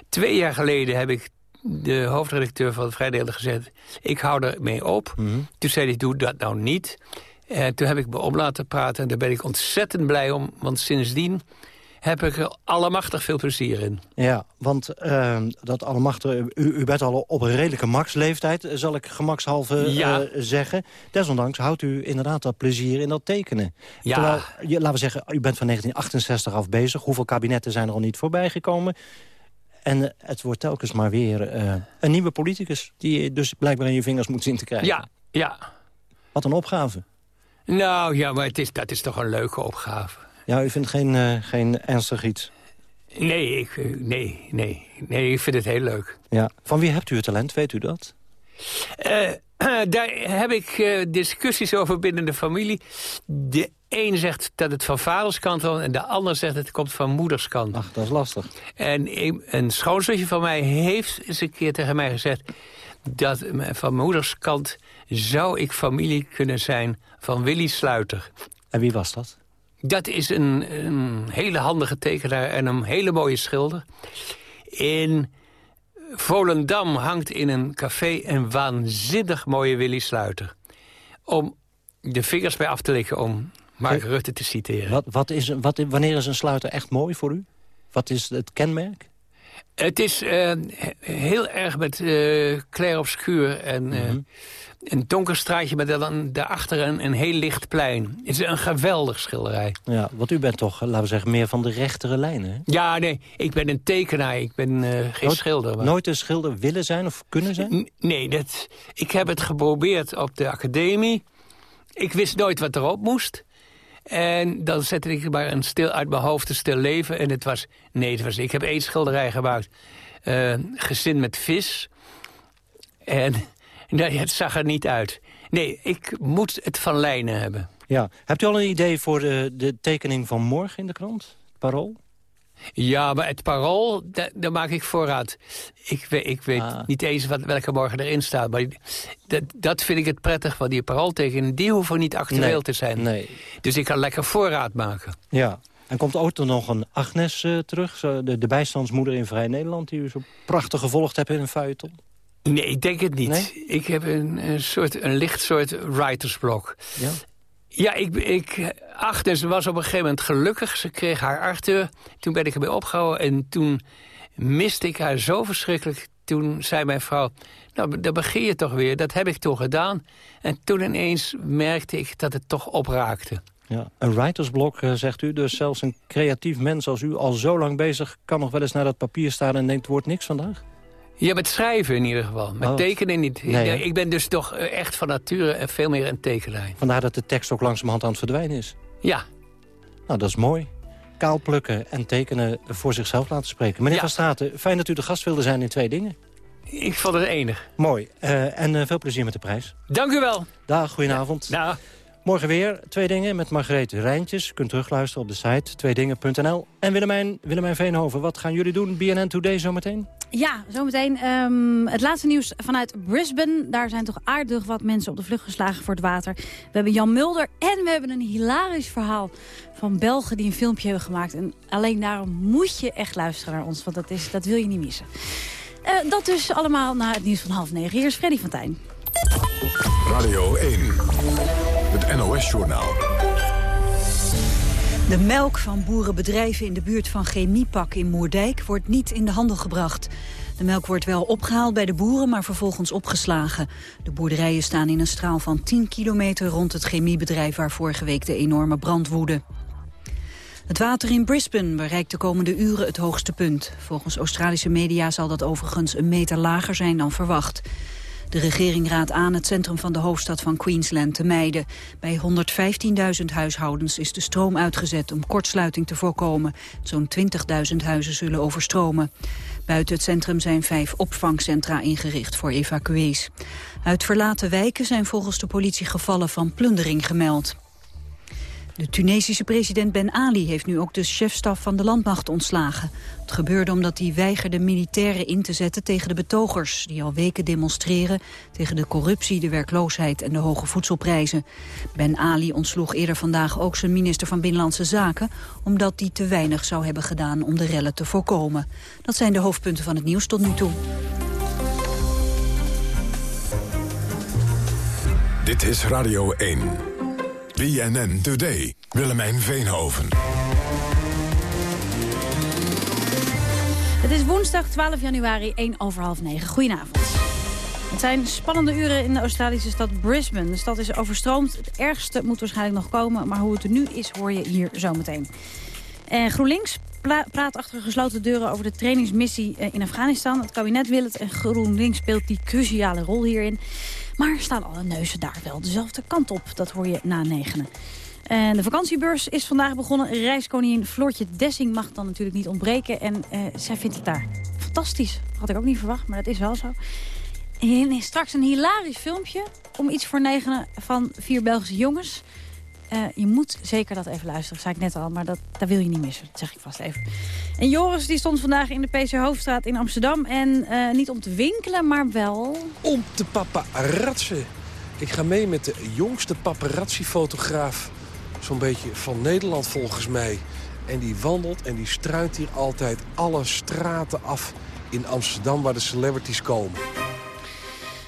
Twee jaar geleden heb ik de hoofdredacteur van het Vrijdeler gezegd... ik hou er mee op. Mhm. Toen zei hij, doe dat nou niet. En toen heb ik me op laten praten en daar ben ik ontzettend blij om. Want sindsdien heb ik er allemachtig veel plezier in. Ja, want uh, dat allemachtig, u, u bent al op een redelijke maxleeftijd... zal ik gemakshalve ja. uh, zeggen. Desondanks houdt u inderdaad dat plezier in dat tekenen. Ja. Terwijl, je, laten we zeggen, u bent van 1968 af bezig. Hoeveel kabinetten zijn er al niet voorbij gekomen? En het wordt telkens maar weer uh, een nieuwe politicus... die je dus blijkbaar in je vingers moet zien te krijgen. Ja, ja. Wat een opgave. Nou ja, maar het is, dat is toch een leuke opgave. Ja, u vindt geen, uh, geen ernstig iets? Nee, ik, nee, nee, nee, ik vind het heel leuk. Ja. Van wie hebt u het talent, weet u dat? Uh, daar heb ik uh, discussies over binnen de familie. De een zegt dat het van vaderskant komt en de ander zegt dat het komt van moederskant. Ach, dat is lastig. En een schoonzusje van mij heeft eens een keer tegen mij gezegd... dat van moederskant zou ik familie kunnen zijn van Willy Sluiter. En wie was dat? Dat is een, een hele handige tekenaar en een hele mooie schilder. In Volendam hangt in een café een waanzinnig mooie Willy Sluiter. Om de vingers bij af te likken om Mark Rutte te citeren. Wat, wat is, wat, wanneer is een sluiter echt mooi voor u? Wat is het kenmerk? Het is uh, heel erg met uh, clair obscuur en mm -hmm. een donker straatje met dan daarachter een, een heel licht plein. Het is een geweldig schilderij. Ja, want u bent toch, laten we zeggen, meer van de rechtere lijnen? Ja, nee, ik ben een tekenaar, ik ben geen nooit, schilder. Maar... Nooit een schilder willen zijn of kunnen zijn? N nee, dat, ik heb het geprobeerd op de academie. Ik wist nooit wat erop moest. En dan zette ik maar een stil uit mijn hoofd een stil leven. En het was, nee, het was, ik heb één schilderij gemaakt. Uh, gezin met vis. En nee, het zag er niet uit. Nee, ik moet het van lijnen hebben. Ja. Hebt u al een idee voor de, de tekening van morgen in de krant? Parool? Ja, maar het parool, daar maak ik voorraad. Ik weet, ik weet ah. niet eens wat, welke morgen erin staat. Maar dat, dat vind ik het prettig van die parooltekeningen. Die hoeven niet actueel nee, te zijn. Nee. Dus ik kan lekker voorraad maken. Ja. En komt ooit er nog een Agnes uh, terug? De, de bijstandsmoeder in Vrij Nederland... die u zo prachtig gevolgd hebt in een feuilleton? Nee, ik denk het niet. Nee? Ik heb een, een, soort, een licht soort writersblok. Ja? Ja, ik, ik, Agnes was op een gegeven moment gelukkig. Ze kreeg haar Arthur. Toen ben ik erbij opgehouden. En toen miste ik haar zo verschrikkelijk. Toen zei mijn vrouw, nou, daar begin je toch weer. Dat heb ik toen gedaan. En toen ineens merkte ik dat het toch opraakte. Ja, een writersblok, uh, zegt u. Dus zelfs een creatief mens als u, al zo lang bezig... kan nog wel eens naar dat papier staan en denkt, wordt niks vandaag? Ja, met schrijven in ieder geval. Met oh. tekenen niet. Nee, ja, ik ben dus toch echt van nature veel meer een tekenaar. Vandaar dat de tekst ook langzamerhand aan het verdwijnen is. Ja. Nou, dat is mooi. Kaal plukken en tekenen voor zichzelf laten spreken. Meneer Ja. Van Straten, fijn dat u de gast wilde zijn in twee dingen. Ik vond het enig. Mooi. Uh, en uh, veel plezier met de prijs. Dank u wel. Dag, goedenavond. Ja. Morgen weer twee dingen met Margreet Rijntjes. Kunt terugluisteren op de site tweedingen.nl. En Willemijn, Willemijn Veenhoven, wat gaan jullie doen? BNN Today zometeen? Ja, zometeen um, het laatste nieuws vanuit Brisbane. Daar zijn toch aardig wat mensen op de vlucht geslagen voor het water. We hebben Jan Mulder en we hebben een hilarisch verhaal van Belgen die een filmpje hebben gemaakt. En alleen daarom moet je echt luisteren naar ons, want dat, is, dat wil je niet missen. Uh, dat dus allemaal na het nieuws van half negen. Hier is Freddy van Tijn. Radio 1, het NOS-journaal. De melk van boerenbedrijven in de buurt van Chemiepak in Moerdijk wordt niet in de handel gebracht. De melk wordt wel opgehaald bij de boeren, maar vervolgens opgeslagen. De boerderijen staan in een straal van 10 kilometer rond het chemiebedrijf waar vorige week de enorme brand woedde. Het water in Brisbane bereikt de komende uren het hoogste punt. Volgens Australische media zal dat overigens een meter lager zijn dan verwacht. De regering raadt aan het centrum van de hoofdstad van Queensland te mijden. Bij 115.000 huishoudens is de stroom uitgezet om kortsluiting te voorkomen. Zo'n 20.000 huizen zullen overstromen. Buiten het centrum zijn vijf opvangcentra ingericht voor evacuees. Uit verlaten wijken zijn volgens de politie gevallen van plundering gemeld. De Tunesische president Ben Ali heeft nu ook de chefstaf van de landmacht ontslagen. Het gebeurde omdat hij weigerde militairen in te zetten tegen de betogers... die al weken demonstreren tegen de corruptie, de werkloosheid en de hoge voedselprijzen. Ben Ali ontsloeg eerder vandaag ook zijn minister van Binnenlandse Zaken... omdat die te weinig zou hebben gedaan om de rellen te voorkomen. Dat zijn de hoofdpunten van het nieuws tot nu toe. Dit is Radio 1. BNN Today. Willemijn Veenhoven. Het is woensdag 12 januari, 1 over half 9. Goedenavond. Het zijn spannende uren in de Australische stad Brisbane. De stad is overstroomd. Het ergste moet waarschijnlijk nog komen. Maar hoe het er nu is, hoor je hier zometeen. En GroenLinks praat achter gesloten deuren over de trainingsmissie eh, in Afghanistan. Het kabinet wil het en GroenLinks speelt die cruciale rol hierin. Maar staan alle neuzen daar wel dezelfde kant op? Dat hoor je na negenen. En de vakantiebeurs is vandaag begonnen. Reiskoningin Floortje Dessing mag dan natuurlijk niet ontbreken. En uh, zij vindt het daar fantastisch. Had ik ook niet verwacht, maar dat is wel zo. En straks een hilarisch filmpje om iets voor negenen van vier Belgische jongens. Uh, je moet zeker dat even luisteren, zei ik net al, maar dat, dat wil je niet missen. Dat zeg ik vast even. En Joris die stond vandaag in de PC Hoofdstraat in Amsterdam. En uh, niet om te winkelen, maar wel... Om te paparazzen. Ik ga mee met de jongste paparazzi-fotograaf. Zo'n beetje van Nederland volgens mij. En die wandelt en die struint hier altijd alle straten af in Amsterdam waar de celebrities komen.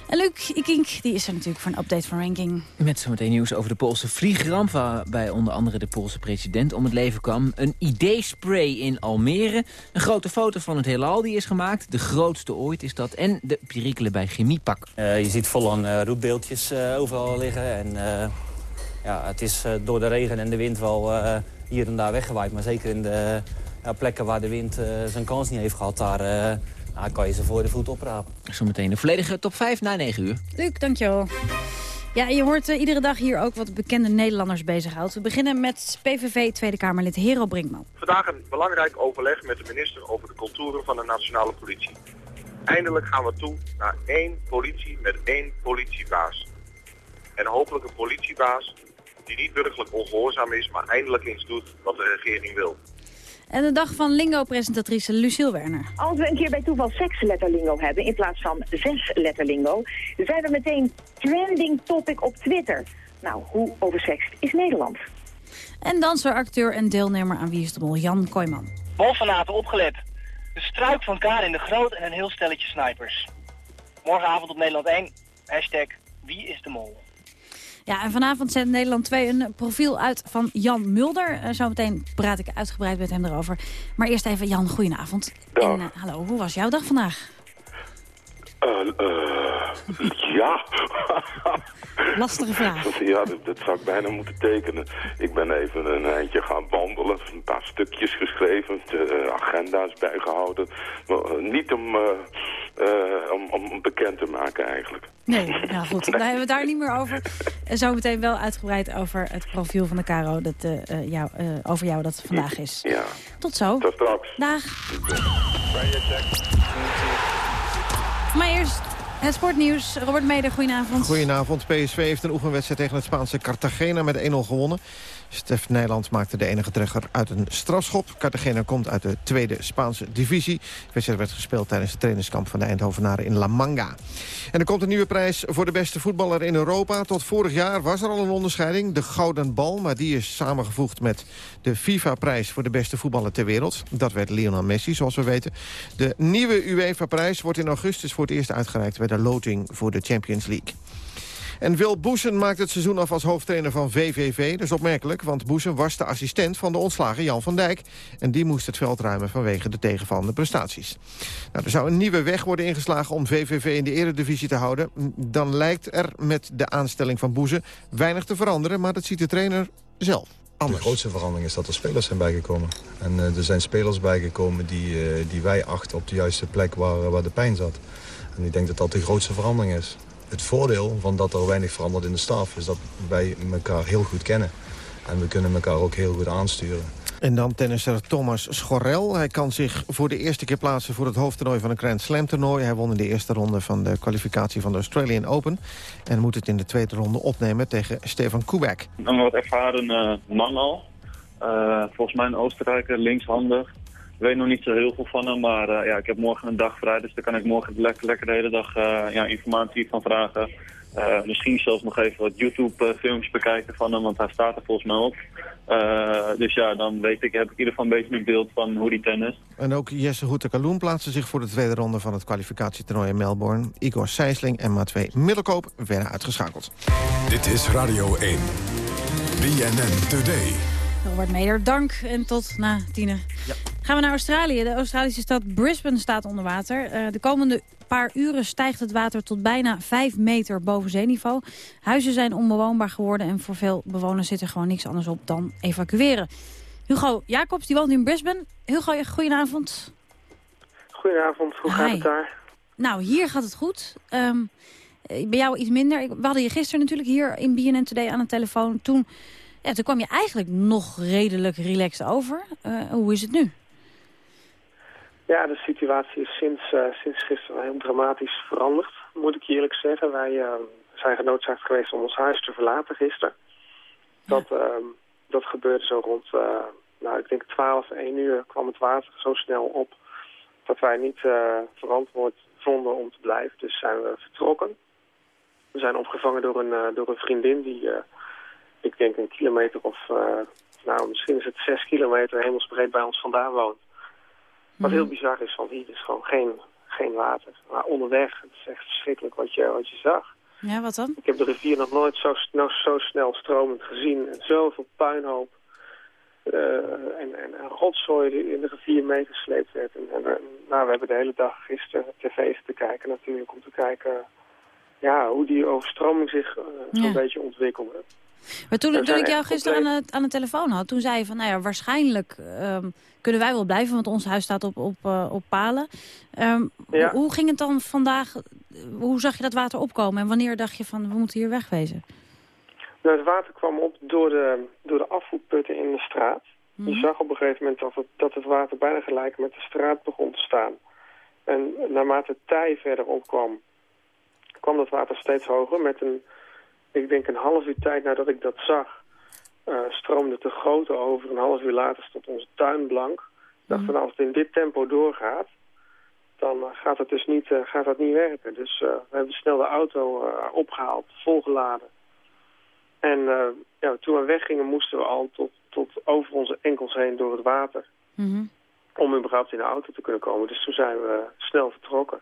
En Luc Ikink, die is er natuurlijk voor een update van Ranking. Met zometeen nieuws over de Poolse vliegramp... waarbij onder andere de Poolse president om het leven kwam. Een ID-spray in Almere. Een grote foto van het heelal die is gemaakt. De grootste ooit is dat. En de perikelen bij Chemiepak. Uh, je ziet vol aan uh, roetbeeldjes uh, overal liggen. En ja, het is door de regen en de wind wel hier en daar weggewaaid. Maar zeker in de ja, plekken waar de wind zijn kans niet heeft gehad... daar nou, kan je ze voor de voet oprapen. Zometeen de volledige top 5 na 9 uur. Luc, dankjewel. Ja, je hoort uh, iedere dag hier ook wat bekende Nederlanders bezighoudt. We beginnen met PVV Tweede Kamerlid Hero Brinkman. Vandaag een belangrijk overleg met de minister over de culturen van de nationale politie. Eindelijk gaan we toe naar één politie met één politiebaas. En hopelijk een politiebaas die niet burgerlijk ongehoorzaam is, maar eindelijk eens doet wat de regering wil. En de dag van Lingo-presentatrice Lucille Werner. Als we een keer bij toeval seks letterlingo hebben in plaats van zes letterlingo... zijn we meteen trending topic op Twitter. Nou, hoe oversext is Nederland? En danser, acteur en deelnemer aan Wie is de Mol, Jan Kooijman. Bol van opgelet. De struik van Karin de Groot en een heel stelletje snipers. Morgenavond op Nederland 1. Hashtag Wie is de Mol. Ja, en vanavond zendt Nederland 2 een profiel uit van Jan Mulder. Uh, zometeen praat ik uitgebreid met hem erover. Maar eerst even, Jan, goedenavond. En, uh, hallo, hoe was jouw dag vandaag? Uh, ja. Lastige vraag. Ja, dat, dat, zou ik bijna moeten tekenen. Ik ben even een eindje gaan wandelen, een paar stukjes geschreven, de, agenda's bijgehouden. Maar, niet om, om, om bekend te maken eigenlijk. Nee, nou goed, dan hebben we het daar niet meer over. En zo meteen wel uitgebreid over het profiel van de Caro, dat, uh, jou, over jou dat vandaag is. Ja. Tot zo. Tot straks. Dag. Maar eerst Het sportnieuws, Robert Meder, goedenavond. Goedenavond. PSV heeft een oefenwedstrijd tegen het Spaanse Cartagena met 1-0 gewonnen. Stef Nijland maakte de enige treffer uit een strafschop. Cartagena komt uit de tweede Spaanse divisie. De wedstrijd werd gespeeld tijdens de trainingskamp van de Eindhovenaren in La Manga. En er komt een nieuwe prijs voor de beste voetballer in Europa. Tot vorig jaar was er al een onderscheiding, de Gouden Bal. Maar die is samengevoegd met de FIFA-prijs voor de beste voetballer ter wereld. Dat werd Lionel Messi, zoals we weten. De nieuwe UEFA-prijs wordt in augustus voor het eerst uitgereikt... bij de loting voor de Champions League. En Wil Boesen maakt het seizoen af als hoofdtrainer van VVV. Dat is opmerkelijk, want Boesen was de assistent van de ontslagen Jan van Dijk. En die moest het veld ruimen vanwege de tegenvallende prestaties. Nou, er zou een nieuwe weg worden ingeslagen om VVV in de eredivisie te houden. Dan lijkt er met de aanstelling van Boesen weinig te veranderen. Maar dat ziet de trainer zelf. Anders. De grootste verandering is dat er spelers zijn bijgekomen. En uh, er zijn spelers bijgekomen die, uh, die wij achten op de juiste plek waar, waar de pijn zat. En ik denk dat dat de grootste verandering is het voordeel van dat er weinig verandert in de staf... is dat wij elkaar heel goed kennen. En we kunnen elkaar ook heel goed aansturen. En dan tennisser Thomas Schorel. Hij kan zich voor de eerste keer plaatsen voor het hoofdtoernooi van een Grand Slam toernooi. Hij won in de eerste ronde van de kwalificatie van de Australian Open. En moet het in de tweede ronde opnemen tegen Stefan Kubek. Een wat ervaren uh, man al. Uh, volgens mij een Oostenrijker, linkshandig. Ik weet nog niet zo heel veel van hem, maar uh, ja, ik heb morgen een dag vrij. Dus daar kan ik morgen lekker, lekker de hele dag uh, ja, informatie van vragen. Uh, misschien zelfs nog even wat YouTube-films bekijken van hem, want hij staat er volgens mij op. dus ja, dan weet ik, heb ik in ieder geval een beetje een beeld van hoe die tennis. En ook Jesse Hoete-Kaloen plaatste zich voor de tweede ronde van het kwalificatietoernooi in Melbourne. Igor Sijsling en Matwee Middelkoop werden uitgeschakeld. Dit is Radio 1. BNN Today. Robert Meder, dank en tot na tienen. Ja. Gaan we naar Australië. De Australische stad Brisbane staat onder water. Uh, de komende paar uren stijgt het water tot bijna 5 meter boven zeeniveau. Huizen zijn onbewoonbaar geworden en voor veel bewoners zit er gewoon niks anders op dan evacueren. Hugo Jacobs, die woont in Brisbane. Hugo, goedenavond. Goedenavond, hoe gaat het daar? Nou, hier gaat het goed. Um, bij jou iets minder. We hadden je gisteren natuurlijk hier in BNN Today aan de telefoon. Toen, ja, toen kwam je eigenlijk nog redelijk relaxed over. Uh, hoe is het nu? Ja, de situatie is sinds, uh, sinds gisteren heel dramatisch veranderd, moet ik je eerlijk zeggen. Wij uh, zijn genoodzaakt geweest om ons huis te verlaten gisteren. Dat, uh, dat gebeurde zo rond, nou ik denk 12, 1 uur kwam het water zo snel op dat wij niet verantwoord vonden om te blijven. Dus zijn we vertrokken. We zijn opgevangen door een, door een vriendin die, ik denk een kilometer of, nou misschien is het 6 kilometer hemelsbreed bij ons vandaan woont. Wat heel bizar is, want hier is gewoon geen, geen water. Maar onderweg, het is echt verschrikkelijk wat je, wat je zag. Ja, wat dan? Ik heb de rivier nog nooit zo, nou, zo snel stromend gezien. En zoveel puinhoop. Uh, en, en, en rotzooi die in de rivier meegesleept werd. En, en, nou, we hebben de hele dag gisteren tv te kijken natuurlijk. Om te kijken ja, hoe die overstroming zich uh, zo'n ja. beetje ontwikkelde. Maar toen, toen ik jou gisteren aan de, aan de telefoon had, toen zei je van, nou ja, waarschijnlijk um, kunnen wij wel blijven, want ons huis staat op, op, uh, op palen. Um, ja. Hoe ging het dan vandaag, hoe zag je dat water opkomen en wanneer dacht je van, we moeten hier wegwezen? Nou, het water kwam op door de, door de afvoerputten in de straat. Mm. Je zag op een gegeven moment dat het, dat het water bijna gelijk met de straat begon te staan. En naarmate het tij verder opkwam, kwam dat water steeds hoger met een ik denk een half uur tijd nadat ik dat zag, uh, stroomde de grote over. Een half uur later stond onze tuin blank. Ik dacht van als het in dit tempo doorgaat, dan uh, gaat het dus niet, uh, gaat dat niet werken. Dus we hebben snel de auto opgehaald, volgeladen. En ja, toen we weggingen moesten we al tot, tot over onze enkels heen door het water. Mm -hmm. Om überhaupt in de auto te kunnen komen. Dus toen zijn we snel vertrokken.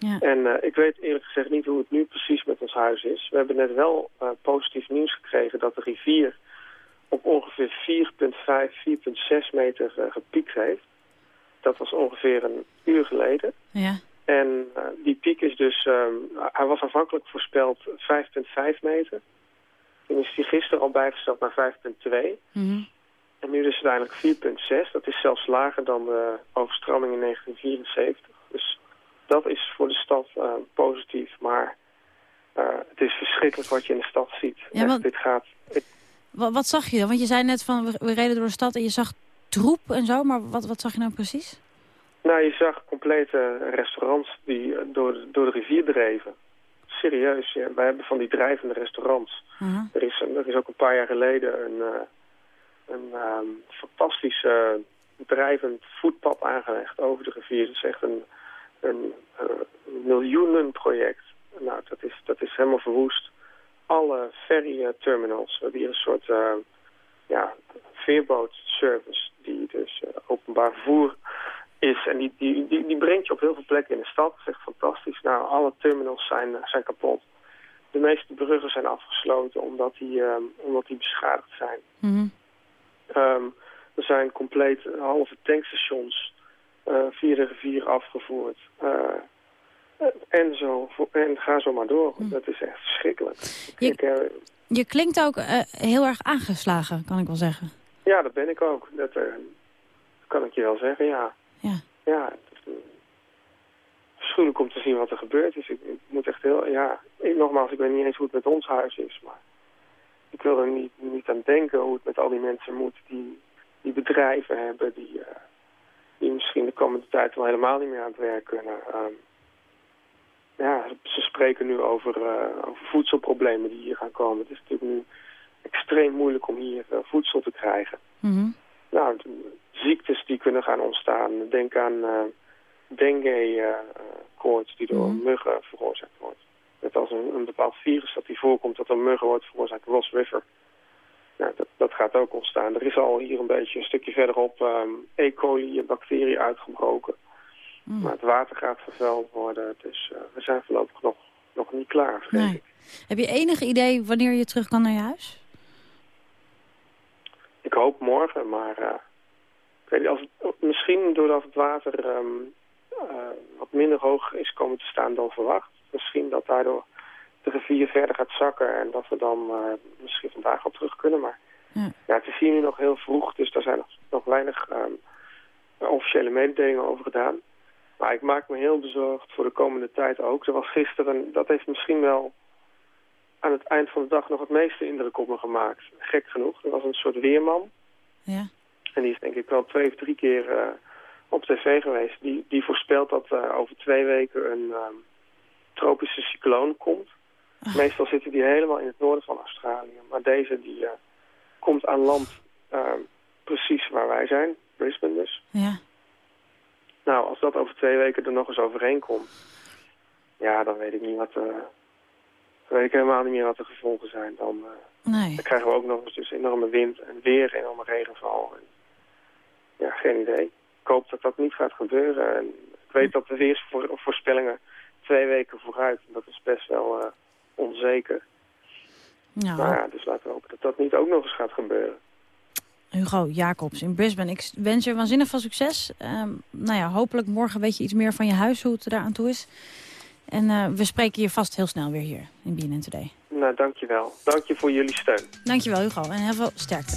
Ja. En uh, ik weet eerlijk gezegd niet hoe het nu precies met ons huis is. We hebben net wel uh, positief nieuws gekregen dat de rivier op ongeveer 4,5, 4,6 meter uh, gepiekt heeft. Dat was ongeveer een uur geleden. Ja. En die piek is dus, hij was aanvankelijk voorspeld 5,5 meter. Toen is die gisteren al bijgesteld naar 5,2. Mm -hmm. En nu dus uiteindelijk 4,6. Dat is zelfs lager dan de overstroming in 1974. Dat is voor de stad uh, positief. Maar uh, het is verschrikkelijk wat je in de stad ziet. Ja, dit gaat, het... wat, wat, zag je dan? Want je zei net van we, reden door de stad en je zag troep en zo. Maar wat, wat zag je nou precies? Nou, je zag complete restaurants die eh, door, de- door de rivier dreven. Serieus, ja. wij hebben van die drijvende restaurants. er, is, er is ook een paar jaar geleden een, eh, een ehm, fantastisch eh, drijvend voetpad aangelegd over de rivier. Het is echt een, een eh, miljoenenproject. Nou, dat is, dat is helemaal verwoest. Alle ferry-terminals. We hebben hier een soort eh, ja, veerbootservice die dus eh, openbaar vervoer is. En die, die, die, die brengt je op heel veel plekken in de stad. Dat is echt fantastisch. Nou, alle terminals zijn, eh, zijn kapot. De meeste bruggen zijn afgesloten omdat die, omdat die beschadigd zijn. Ehm, er zijn compleet halve tankstations eh, via de rivier afgevoerd. Eh, en, zo, en ga zo maar door. Dat is echt verschrikkelijk. Je- Ik, eh, Je klinkt ook eh, heel erg aangeslagen, kan ik wel zeggen. ja, dat ben ik ook. Dat eh, kan ik je wel zeggen, ja. Ja. Ja, eh, verschrikkelijk om te zien wat er gebeurd is. Ik, ik moet echt heel, ja, ik, nogmaals, ik weet niet eens hoe het met ons huis is, maar ik wil er niet, niet aan denken hoe het met al die mensen moet die, die bedrijven hebben, die, eh, die misschien de komende tijd wel helemaal niet meer aan het werk kunnen. Ehm, ja, ze spreken nu over, eh, over voedselproblemen die hier gaan komen. Het is natuurlijk nu extreem moeilijk om hier eh, voedsel te krijgen. Nou, de ziektes die kunnen gaan ontstaan. Denk aan eh dengue-koorts die door muggen veroorzaakt wordt. Net als een, een bepaald virus dat die voorkomt dat door muggen wordt veroorzaakt. Ross River. Nou, dat, dat gaat ook ontstaan. Er is al hier een beetje een stukje verderop ehm E. coli, een bacterie uitgebroken. Maar het water gaat vervuild worden. Dus eh, we zijn voorlopig nog, nog niet klaar. Nee. ik. Heb je enig idee wanneer je terug kan naar je huis? Ik hoop morgen, maar eh, ik weet niet, als het, misschien doordat het water ehm, eh, wat minder hoog is komen te staan dan verwacht. Misschien dat daardoor de rivier verder gaat zakken en dat we dan eh, misschien vandaag al terug kunnen. Maar Ja. ja, het is hier nu nog heel vroeg, dus daar zijn nog, nog weinig ehm, officiële mededelingen over gedaan. Maar ik maak me heel bezorgd voor de komende tijd ook. Er was gisteren, dat heeft misschien wel aan het eind van de dag nog het meeste indruk op me gemaakt. Gek genoeg. Er was een soort weerman. Ja. En die is denk ik wel twee of drie keer eh, op tv geweest. Die, die voorspelt dat eh, over twee weken een ehm, tropische cycloon komt. Meestal zitten die helemaal in het noorden van Australië. Maar deze die eh, komt aan land ehm, precies waar wij zijn. Brisbane dus. Ja. Nou, als dat over twee weken er nog eens overheen komt... Ja, dan weet ik niet wat... eh, dan weet ik helemaal niet meer wat de gevolgen zijn. Dan, eh, Nee. dan krijgen we ook nog eens dus enorme wind en weer enorme regenval. En, ja, geen idee. Ik hoop dat dat niet gaat gebeuren. En ik weet dat de weersvoorspellingen twee weken vooruit. En dat is best wel onzeker. Nou, Maar ja, dus laten we hopen dat dat niet ook nog eens gaat gebeuren. Hugo Jacobs in Brisbane. Ik wens je waanzinnig veel succes. Ehm, nou ja, hopelijk morgen weet je iets meer van je huis, hoe het er aan toe is. En eh, we spreken je vast heel snel weer hier in BNN Today. Nou, dankjewel. Dank je voor jullie steun. Dankjewel Hugo en heel veel sterkte.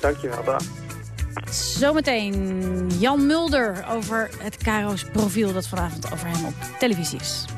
Dankjewel, dag. Zometeen Jan Mulder over het Caro's profiel dat vanavond over hem op televisie is.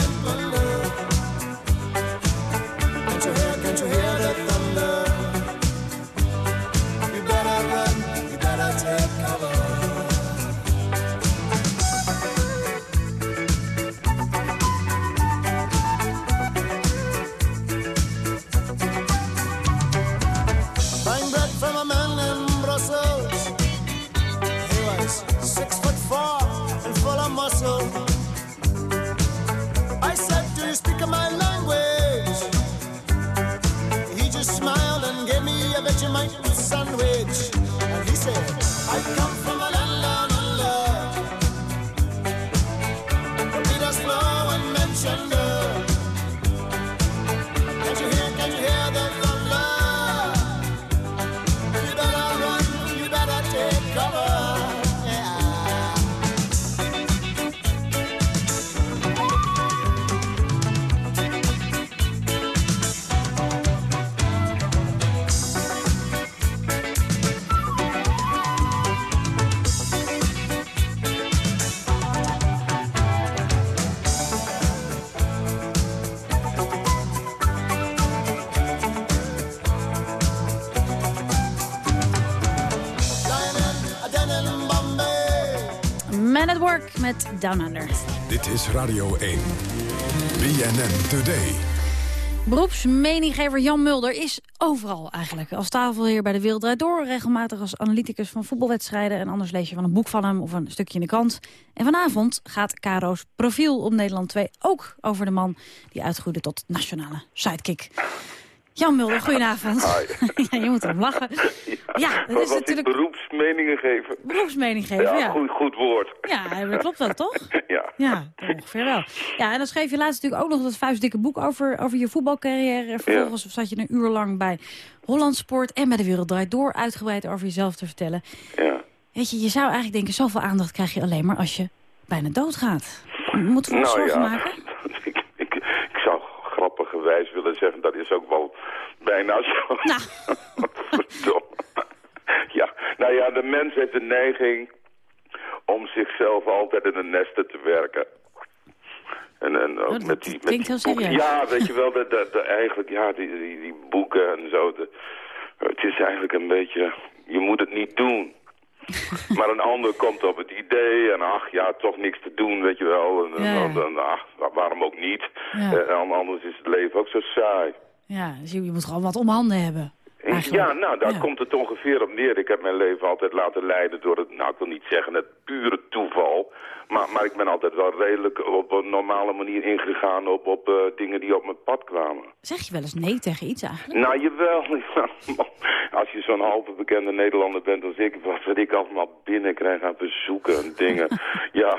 Man at Work met Down Under. Dit is Radio 1. BNN Today. Beroepsmeninggever Jan Mulder is overal eigenlijk. Als tafelheer bij de Wereld Door, regelmatig als analyticus van voetbalwedstrijden... en anders lees je van een boek van hem of een stukje in de krant. En vanavond gaat Caro's profiel op Nederland 2 ook over de man... die uitgroeide tot nationale sidekick. Jan Mulder, goedenavond. ja, je moet erom lachen. Ja, dat is natuurlijk beroepsmeningen geven? beroepsmeninggever, Ja, ja. Goed, goed woord. Ja, dat klopt wel, toch? ja. Ja, ongeveer wel. Ja, en dan schreef je laatst natuurlijk ook nog dat vuistdikke boek over, over je voetbalcarrière. Vervolgens zat je een uur lang bij Holland Sport en bij de Wereld Draait Door uitgebreid over jezelf te vertellen. Ja. Weet je, je zou eigenlijk denken, zoveel aandacht krijg je alleen maar als je bijna doodgaat. Moeten we ons Nou zorgen ja. maken? ik, ik, ik zou zeggen, dat is ook wel bijna zo. Nou. Ja, nou ja, de mens heeft de neiging om zichzelf altijd in de nesten te werken. En, en ook Oh, met die, met die boeken. Ja, weet je wel, eigenlijk, ja, die, die, die boeken en zo. De, het is eigenlijk een beetje, je moet het niet doen. maar een ander komt op het idee en ach ja, toch niks te doen, weet je wel. En, Ja, ja. en- en ach, waarom ook niet? Ja. Eh, en anders is het leven ook zo saai. Ja, dus je, je moet gewoon wat om handen hebben. Eigenlijk. Ja, nou, daar Ja. komt het ongeveer op neer. Ik heb mijn leven altijd laten leiden door het, nou, ik wil niet zeggen het pure toeval. Maar, maar ik ben altijd wel redelijk op een normale manier ingegaan op, op eh, dingen die op mijn pad kwamen. Zeg je wel eens nee tegen iets eigenlijk? Nou, jawel. Als je zo'n halve bekende Nederlander bent als ik, wat ik allemaal binnenkrijg aan bezoeken en dingen. ja.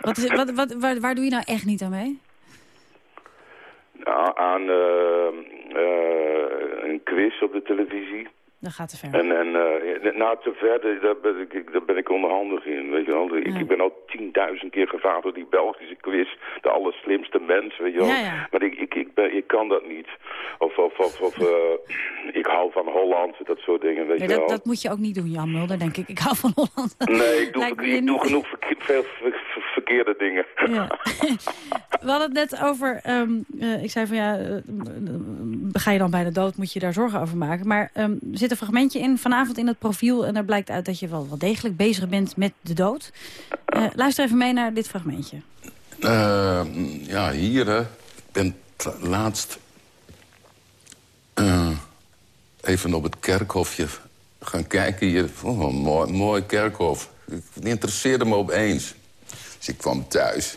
Wat is, wat, wat, waar, waar doe je nou echt niet aan mee? Nou, aan eh, eh, een quiz op de televisie. Dat gaat te ver. En, en eh, nou, te ver, daar ben ik, daar ben ik onderhandig in. Weet je wel. Ik, ik ben al tienduizend keer gevraagd door die Belgische quiz. De allerslimste mens, weet je wel. Ja, ja. Maar ik, ik, ik, ben, ik kan dat niet. Of, of, of, of eh, ik hou van Holland, dat soort dingen, weet Nee, je dat, wel. dat moet je ook niet doen, Jan Mulder, denk ik. Ik hou van Holland. Nee, ik doe, ik genoeg veel ver- ver- verkeerde dingen. Ja. We hadden het net over, ehm, eh, ik zei van ja, eh, ga je dan bijna dood, moet je daar zorgen over maken. Maar er zit een fragmentje in vanavond in het profiel en daar blijkt uit dat je wel, wel degelijk bezig bent met de dood. Eh, luister even mee naar dit fragmentje. Eh, ja, hier, hè. Ik ben laatst eh, even op het kerkhofje gaan kijken hier. Oh, een mooi, mooi kerkhof. Het interesseerde me opeens. Dus ik kwam thuis.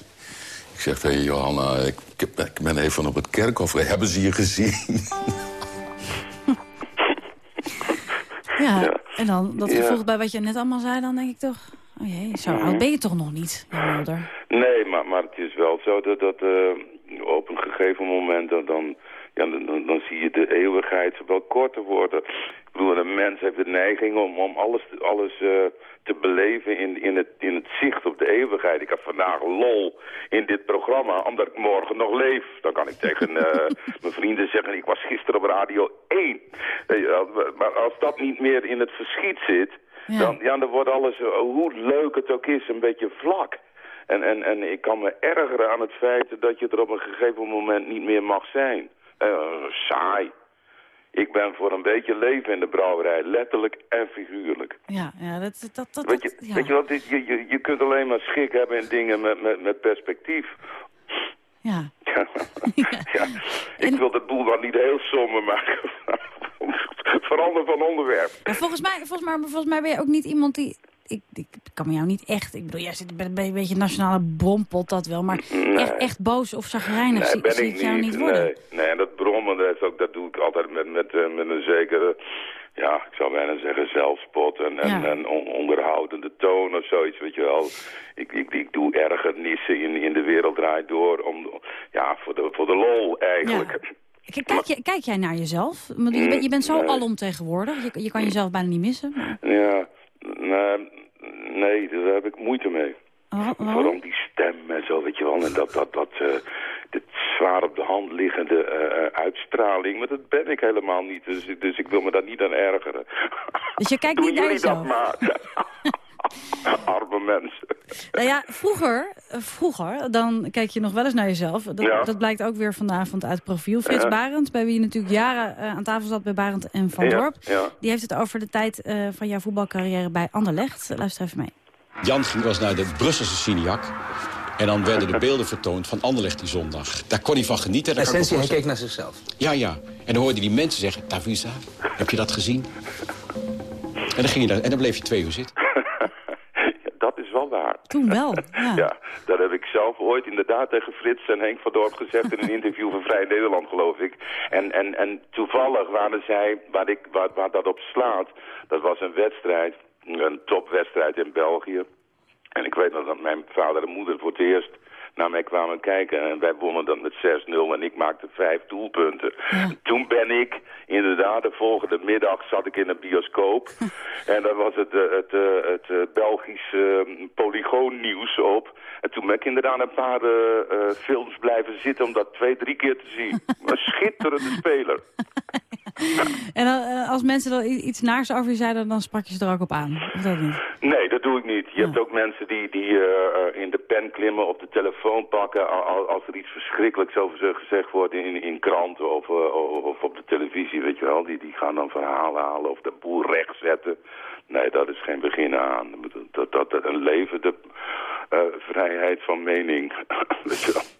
Ik zeg tegen Johanna, ik, ik ben even op het kerkhof. Hebben ze je gezien? Ja, en dan dat Ja. gevolg bij wat je net allemaal zei, dan denk ik toch... Oh jee, zo oud ben je toch nog niet, Mulder? Nee, maar, maar het is wel zo dat, dat eh, op een gegeven moment dan, dan, ja, dan, dan- zie je de eeuwigheid wel korter worden. Ik bedoel, een mens heeft de neiging om, om alles, alles eh, te beleven in, in, het, in het zicht op de eeuwigheid. Ik had vandaag lol in dit programma, omdat ik morgen nog leef. Dan kan ik tegen eh, mijn vrienden zeggen, ik was gisteren op Radio 1. Weet je wel, Maar als dat niet meer in het verschiet zit, dan, ja, dan wordt alles, eh, hoe leuk het ook is, een beetje vlak. En, en, en ik kan me ergeren aan het feit dat je er op een gegeven moment niet meer mag zijn. Eh, saai. Ik ben voor een beetje leven in de brouwerij, letterlijk en figuurlijk. Ja, ja dat... dat, dat, Weet je, ja. weet je wat, je, je, je kunt alleen maar schik hebben in dingen met, met, met perspectief. Ja. Ja. Ik wil de boel wel niet heel somber maken. Verander van onderwerp. Maar volgens mij, volgens, mij, volgens mij ben je ook niet iemand die... Ik, ik kan me jou niet echt... Ik bedoel, jij zit bij een beetje nationale brompot, dat wel. Maar Nee. echt, echt boos of zagrijnig Nee, zie, ben zie ik ik jou niet niet. worden. nee, nee, en dat brommen, dat, is ook, dat doe ik altijd met, met, eh, met een zekere, ja, ik zou bijna zeggen zelfspot en, en, Ja. en on- onderhoudende toon of zoiets, weet je wel. Ik, ik, ik doe ergernissen in, in de wereld draait door, om, ja, voor de, voor de lol eigenlijk. Kijk, kijk, je, kijk jij naar jezelf? Je bent, je bent zo Nee. alomtegenwoordig. Je, je kan jezelf bijna niet missen. maar- Ja, nee, nee, daar heb ik moeite mee. Waarom? Vooral die stem en zo, weet je wel. En dat, dat, dat, eh, dit zwaar op de hand liggende eh, eh, uitstraling. Maar dat ben ik helemaal niet. Dus, dus ik wil me daar niet aan ergeren. Dus je kijkt Doen niet naar dat jezelf? maar. Arme mensen. Nou ja, vroeger, eh, vroeger, dan kijk je nog wel eens naar jezelf. Dat, Ja. dat blijkt ook weer vanavond uit profiel. Frits Ja. Barend, bij wie je natuurlijk jaren eh, aan tafel zat bij Barend en Van Dorp. ja. Die heeft het over de tijd eh, van jouw voetbalcarrière bij Anderlecht. Luister even mee. Jan ging wel eens naar de Brusselse Siniak. En dan werden de beelden vertoond van Anderlecht die zondag. Daar kon hij van genieten. Essentie, hij keek naar zichzelf. Ja, ja. En dan hoorde hij die mensen zeggen, Tavisa, heb je dat gezien? En dan, ging je daar, en dan bleef je twee uur zitten. Wel. Toen wel, ja. dat heb ik zelf ooit inderdaad tegen Frits en Henk van Dorp gezegd in een interview van Vrij Nederland, geloof ik. En, en, en toevallig waren zij, waar, ik, waar, waar dat op slaat, dat was een wedstrijd, een topwedstrijd in België. En ik weet nog dat mijn vader en moeder voor het eerst naar mij kwamen kijken. En wij wonnen dan met 6-0 en ik maakte vijf doelpunten. Toen ben ik, inderdaad, de volgende middag zat ik in een bioscoop. en dan was het, eh, het, eh, het, eh, Belgisch uh, polygoonnieuws op. En toen ben ik inderdaad een paar films blijven zitten om dat twee, drie keer te zien. een schitterende speler. En eh, als mensen dan iets naars over je zeiden, dan sprak je ze er ook op aan. Of dat niet? Nee, dat doe ik niet. Je hebt ook mensen die, die eh, eh, in de pen klimmen, op de telefoon pakken... als er iets verschrikkelijks over ze gezegd wordt in, in kranten of, of op de televisie, weet je wel. Die, die gaan dan verhalen halen of de boel recht zetten. Nee, dat is geen begin aan. Dat, dat, dat een levende eh, vrijheid van mening.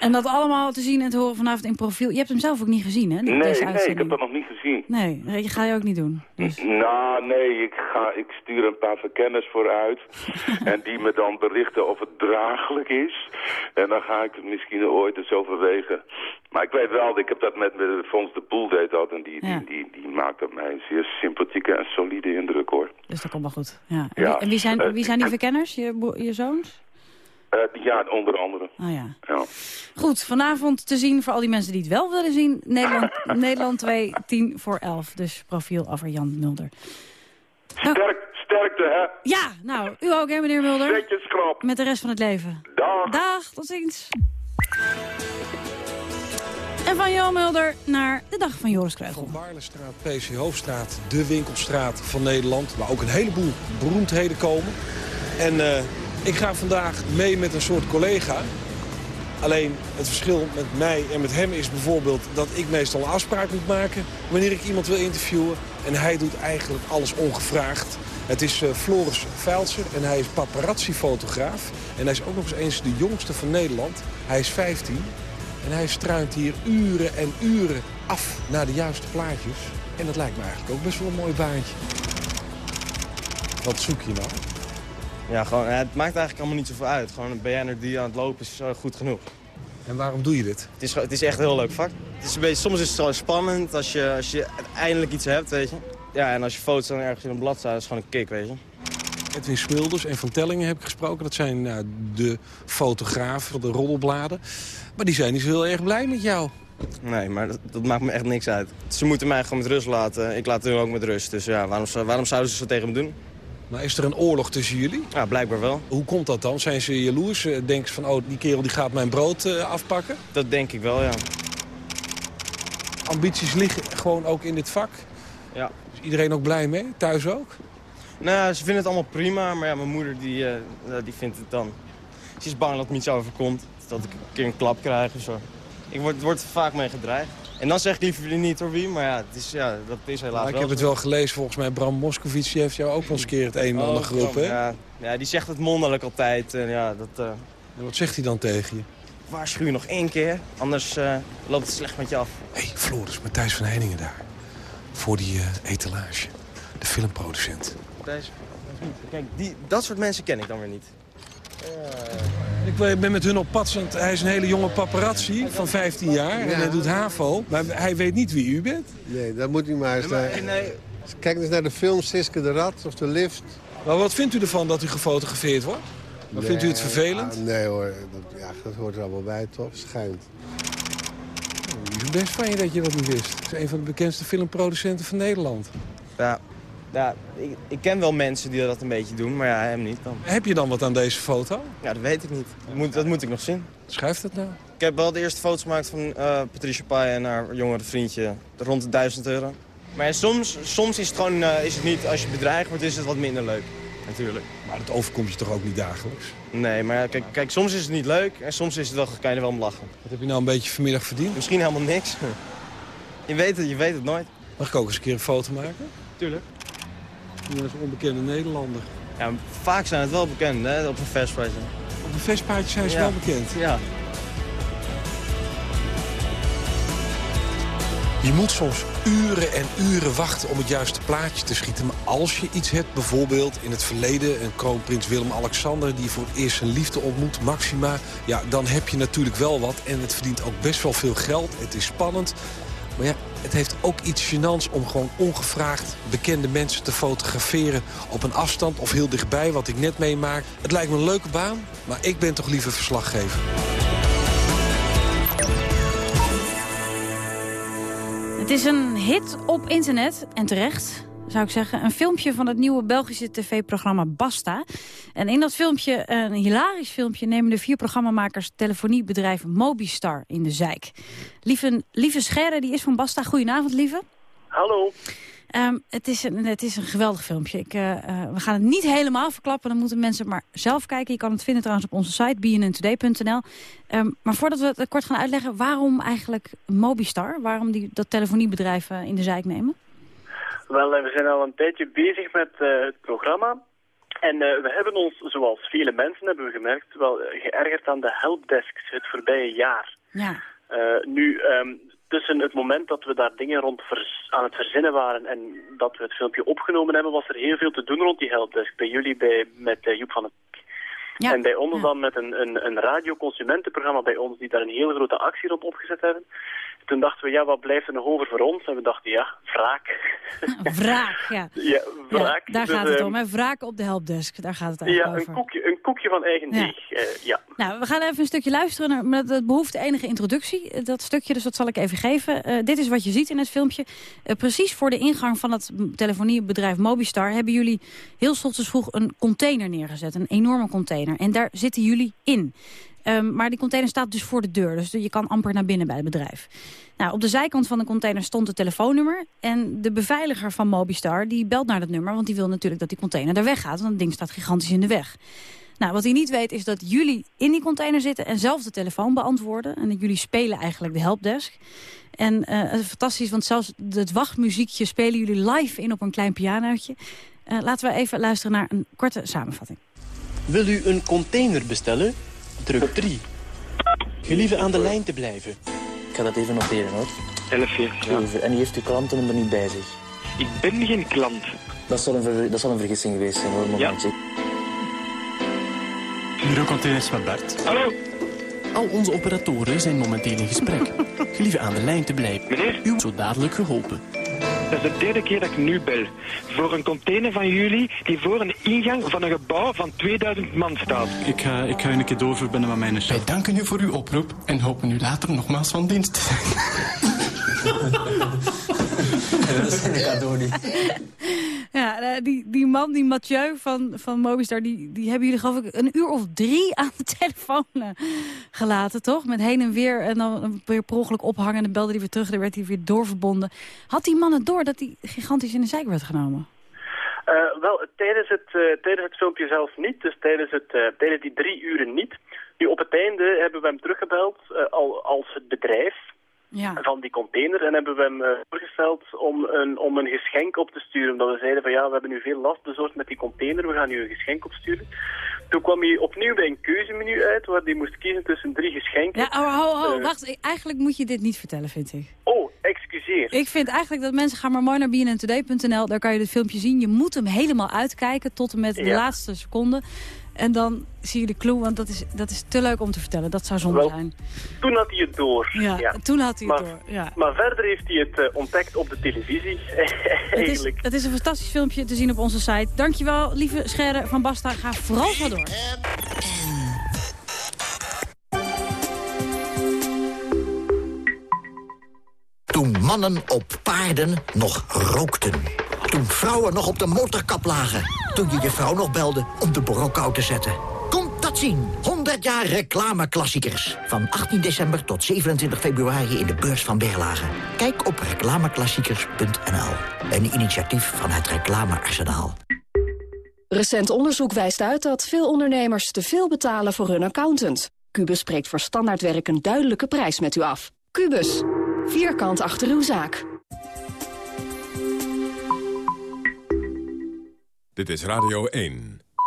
En dat allemaal te zien en te horen vanavond in profiel. Je hebt hem zelf ook niet gezien, hè? Nee, deze nee, ik heb dat nog niet gezien. Nee, dat ga je ook niet doen. Nou, nee, ik, ga, ik stuur een paar verkenners vooruit. en die me dan berichten of het draaglijk is. En dan ga ik het misschien ooit eens overwegen. Maar ik weet wel, ik heb dat met, met Fons de Poel deed dat. En die, die, die, die maakt op mij een zeer sympathieke en solide indruk, hoor. Dus dat komt wel goed. Ja. En, wie, en wie, zijn, eh, wie zijn die verkenners? Je, je zoons? Eh, ja, onder andere. Oh ja. Ja. Goed, vanavond te zien voor al die mensen die het wel willen zien. Nederland, Nederland 2, 10 voor 11. Dus profiel over Jan Mulder. Sterk, sterkte, hè? Ja, nou, u ook hè, meneer Mulder? Netjes krap. Met de rest van het leven. Dag. Dag, tot ziens. En van Jan Mulder naar de dag van Joris Kreugel. Van Baarlestraat, PC Hoofdstraat, de winkelstraat van Nederland. Waar ook een heleboel beroemdheden komen. En eh, ik ga vandaag mee met een soort collega. Alleen het verschil met mij en met hem is bijvoorbeeld dat ik meestal een afspraak moet maken wanneer ik iemand wil interviewen. En hij doet eigenlijk alles ongevraagd. Het is eh, Floris Vuilser en hij is paparazzi-fotograaf. En hij is ook nog eens eens de jongste van Nederland. Hij is 15 en hij struint hier uren en uren af naar de juiste plaatjes. En dat lijkt me eigenlijk ook best wel een mooi baantje. Wat zoek je nou? Ja, gewoon, het maakt eigenlijk allemaal niet zoveel uit. Gewoon een BN'er die aan het lopen is eh, goed genoeg. En waarom doe je dit? Het is, het is echt een heel leuk vak. Het is een beetje, soms is het zo spannend als je, als je eindelijk iets hebt, weet je. Ja, en als je foto's dan ergens in een blad staat, is het gewoon een kick, weet je. Edwin Smulders en Van Tellingen heb ik gesproken. Dat zijn nou, de fotografen van de roddelbladen. Maar die zijn niet zo heel erg blij met jou. Nee, maar dat, dat maakt me echt niks uit. Ze moeten mij gewoon met rust laten. Ik laat hun ook met rust. Dus ja, waarom, waarom zouden ze zo tegen me doen? Maar is er een oorlog tussen jullie? Ja, blijkbaar wel. Hoe komt dat dan? Zijn ze jaloers? Eh, Denken ze van, oh, die kerel die gaat mijn brood eh, afpakken? Dat denk ik wel, ja. Ambities liggen gewoon ook in dit vak? Ja. Is iedereen ook blij mee? Thuis ook? Nou, ze vinden het allemaal prima, maar ja, mijn moeder die, eh, die vindt het dan... Ze is bang dat me iets overkomt, dat ik een keer een klap krijg of zo. Ik word, word er vaak mee gedreigd. En dan zeg ik liever niet door wie, maar ja, het is, ja dat is helaas Nou, ik wel heb het wel gelezen, volgens mij Bram Moskovic heeft jou ook wel eens een keer het een en ander Oh, geroepen. hè? Ja, ja, die zegt het mondeling altijd. En ja, dat, eh, En wat zegt hij dan tegen je? waarschuw je nog één keer, anders eh, loopt het slecht met je af. Hé, hey, Floris, Matthijs van Heiningen daar. Voor die eh, etalage. De filmproducent. Deze. Kijk, die, dat soort mensen ken ik dan weer niet. Ik ben met hun op pad, want hij is een hele jonge paparazzi van 15 jaar. En hij doet HAVO, maar hij weet niet wie u bent. Nee, dat moet u maar eens maar- nee. Kijk eens naar de film Siske de Rat of de Lift. Maar wat vindt u ervan dat u gefotografeerd wordt? Maar vindt u het vervelend? ah, nee hoor, dat, ja, dat hoort er allemaal bij toch? Schijnt. Het is best fijn dat je dat niet wist. Het is een van de bekendste filmproducenten van Nederland. Ja, ja ik, ik ken wel mensen die dat een beetje doen, maar ja, hem niet dan. Heb je dan wat aan deze foto? Ja, dat weet ik niet. Dat moet, dat moet ik nog zien. Schrijft het nou? Ik heb wel de eerste foto's gemaakt van eh, Patricia Pai en haar jongere vriendje. Rond de 1000 euro. Maar ja, soms, soms is het gewoon eh, is het niet, als je bedreigd wordt, is het wat minder leuk. natuurlijk. Maar dat overkomt je toch ook niet dagelijks? Nee, maar kijk, kijk, soms is het niet leuk en soms is het wel, kan je er wel om lachen. Wat heb je nou een beetje vanmiddag verdiend? Misschien helemaal niks. Je weet het, je weet het nooit. Mag ik ook eens een keer een foto maken? Tuurlijk. Dat is een onbekende Nederlander. Ja, vaak zijn het wel bekend, hè, op een Vespaatje. Op een Vespaatje zijn ze Ja. wel bekend? Ja. Je moet soms uren en uren wachten om het juiste plaatje te schieten. Maar als je iets hebt, bijvoorbeeld in het verleden... een kroonprins Willem-Alexander die voor het eerst zijn liefde ontmoet, Maxima... ja, dan heb je natuurlijk wel wat en het verdient ook best wel veel geld. Het is spannend. Maar ja, het heeft ook iets gênants om gewoon ongevraagd bekende mensen te fotograferen... op een afstand of heel dichtbij, wat ik net meemaak. Het lijkt me een leuke baan, maar ik ben toch liever verslaggever. Het is een hit op internet, en terecht zou ik zeggen. Een filmpje van het nieuwe Belgische tv-programma Basta. En in dat filmpje, een hilarisch filmpje... nemen de vier programmamakers telefoniebedrijf Mobistar in de zijk. Lieve, lieve Scherre, die is van Basta. Goedenavond, lieve. Hallo. Ehm, het, is een, het is een geweldig filmpje. Ik, eh, eh, we gaan het niet helemaal verklappen. Dan moeten mensen maar zelf kijken. Je kan het vinden trouwens op onze site, bnntoday.nl. Ehm, maar voordat we het kort gaan uitleggen... waarom eigenlijk Mobistar? Waarom die, dat telefoniebedrijf eh, in de zijk nemen? Wel, we zijn al een tijdje bezig met eh, het programma. En eh, we hebben ons, zoals vele mensen hebben we gemerkt, wel eh, geërgerd aan de helpdesks het voorbije jaar. Ja. Nu, ehm, tussen het moment dat we daar dingen rond aan het verzinnen waren en dat we het filmpje opgenomen hebben, was er heel veel te doen rond die helpdesk. Bij jullie bij, met Joep van het Ja, En bij ons dan met een, een, een radioconsumentenprogramma bij ons die daar een hele grote actie rond opgezet hebben. Toen dachten we, ja, wat blijft er nog over voor ons? En we dachten, ja, wraak. Wraak, ja. Ja, wraak. Ja, daar Dus, gaat het ehm, om, hè? Wraak op de helpdesk. Daar gaat het Ja, eigenlijk een over. koekje, een koekje van eigen Ja. deeg. eh, ja. Nou, we gaan even een stukje luisteren. Maar dat behoeft enige introductie, eh, dat stukje. Dus dat zal ik even geven. Eh, dit is wat je ziet in het filmpje. Precies voor de ingang van het telefoniebedrijf Mobistar... hebben jullie heel ochtends vroeg een container neergezet. Een enorme container. En daar zitten jullie in. Ehm, maar die container staat dus voor de deur. Dus je kan amper naar binnen bij het bedrijf. Nou, op de zijkant van de container stond het telefoonnummer. En de beveiliger van Mobistar die belt naar dat nummer. Want die wil natuurlijk dat die container daar weggaat. Want dat ding staat gigantisch in de weg. Nou, wat hij niet weet is dat jullie in die container zitten... en zelf de telefoon beantwoorden. En dat jullie spelen eigenlijk de helpdesk. En is fantastisch, want zelfs het wachtmuziekje... spelen jullie live in op een klein pianootje. Eh, laten we even luisteren naar een korte samenvatting. Wil u een container bestellen? Druk 3. Gelieve aan de lijn te blijven. Ik ga dat even noteren hoor. 11 ja. Even. En u heeft uw klantennummer niet bij zich. Ik ben geen klant. Dat zal een, ver- dat zal een vergissing geweest zijn hoor, momentje. Bureau containers met Bert. Hallo. Al onze operatoren zijn momenteel in gesprek. Gelieve aan de lijn te blijven. Meneer? U wordt zo dadelijk geholpen. Dat is de derde keer dat ik nu bel. Voor een container van jullie die voor een ingang van een gebouw van 2000 man staat. Ik ga, ik ga een keer doorverbinden met mijn chef. Wij danken u voor uw oproep en hopen u later nogmaals van dienst te zijn. dat is een cadeau niet. Eh, die, die man, die Mathieu van, van Mobistar... Die, die hebben jullie geloof ik een uur of drie aan de telefoon eh, gelaten, toch? Met heen en weer en dan weer per ongeluk ophangen... en dan belde hij weer terug, dan werd hij weer doorverbonden. Had die man het door dat hij gigantisch in de zijk werd genomen? Eh, wel, tijdens het, tijdens het filmpje zelf niet, dus tijdens, het, tijdens die drie uren niet. Nu, op het einde hebben we hem teruggebeld al, als het bedrijf Ja. van die container en hebben we hem eh, voorgesteld om een, om een geschenk op te sturen. Omdat we zeiden van ja, we hebben nu veel last bezorgd met die container, we gaan nu een geschenk opsturen. Toen kwam hij opnieuw bij een keuzemenu uit waar hij moest kiezen tussen drie geschenken. Ja, oh, ho, ho, Eh, wacht. Eigenlijk moet je dit niet vertellen, vind ik. Oh, excuseer. Ik vind eigenlijk dat mensen gaan maar mooi naar bnntoday.nl. Daar kan je dit filmpje zien. Je moet hem helemaal uitkijken tot en met de Ja. laatste seconde. En dan zie je de clue, want dat is, dat is te leuk om te vertellen. Dat zou zonde Wel, zijn. Toen had hij het door. Ja, toen had hij het maar, door. Ja. Maar verder heeft hij het eh, ontdekt op de televisie. Het is, Eigenlijk. het is een fantastisch filmpje te zien op onze site. Dankjewel, lieve Scherre van Basta. Ga vooral zo door. Toen mannen op paarden nog rookten. Toen vrouwen nog op de motorkap lagen. Toen je je vrouw nog belde om de borrelkou te zetten. Komt dat zien. 100 jaar reclameklassiekers. Van 18 december tot 27 februari in de beurs van Berlage. Kijk op reclameklassiekers.nl. Een initiatief van het Reclamearsenaal. Recent onderzoek wijst uit dat veel ondernemers te veel betalen voor hun accountant. Cubus spreekt voor standaardwerk een duidelijke prijs met u af. Cubus, vierkant achter uw zaak. Dit is Radio 1.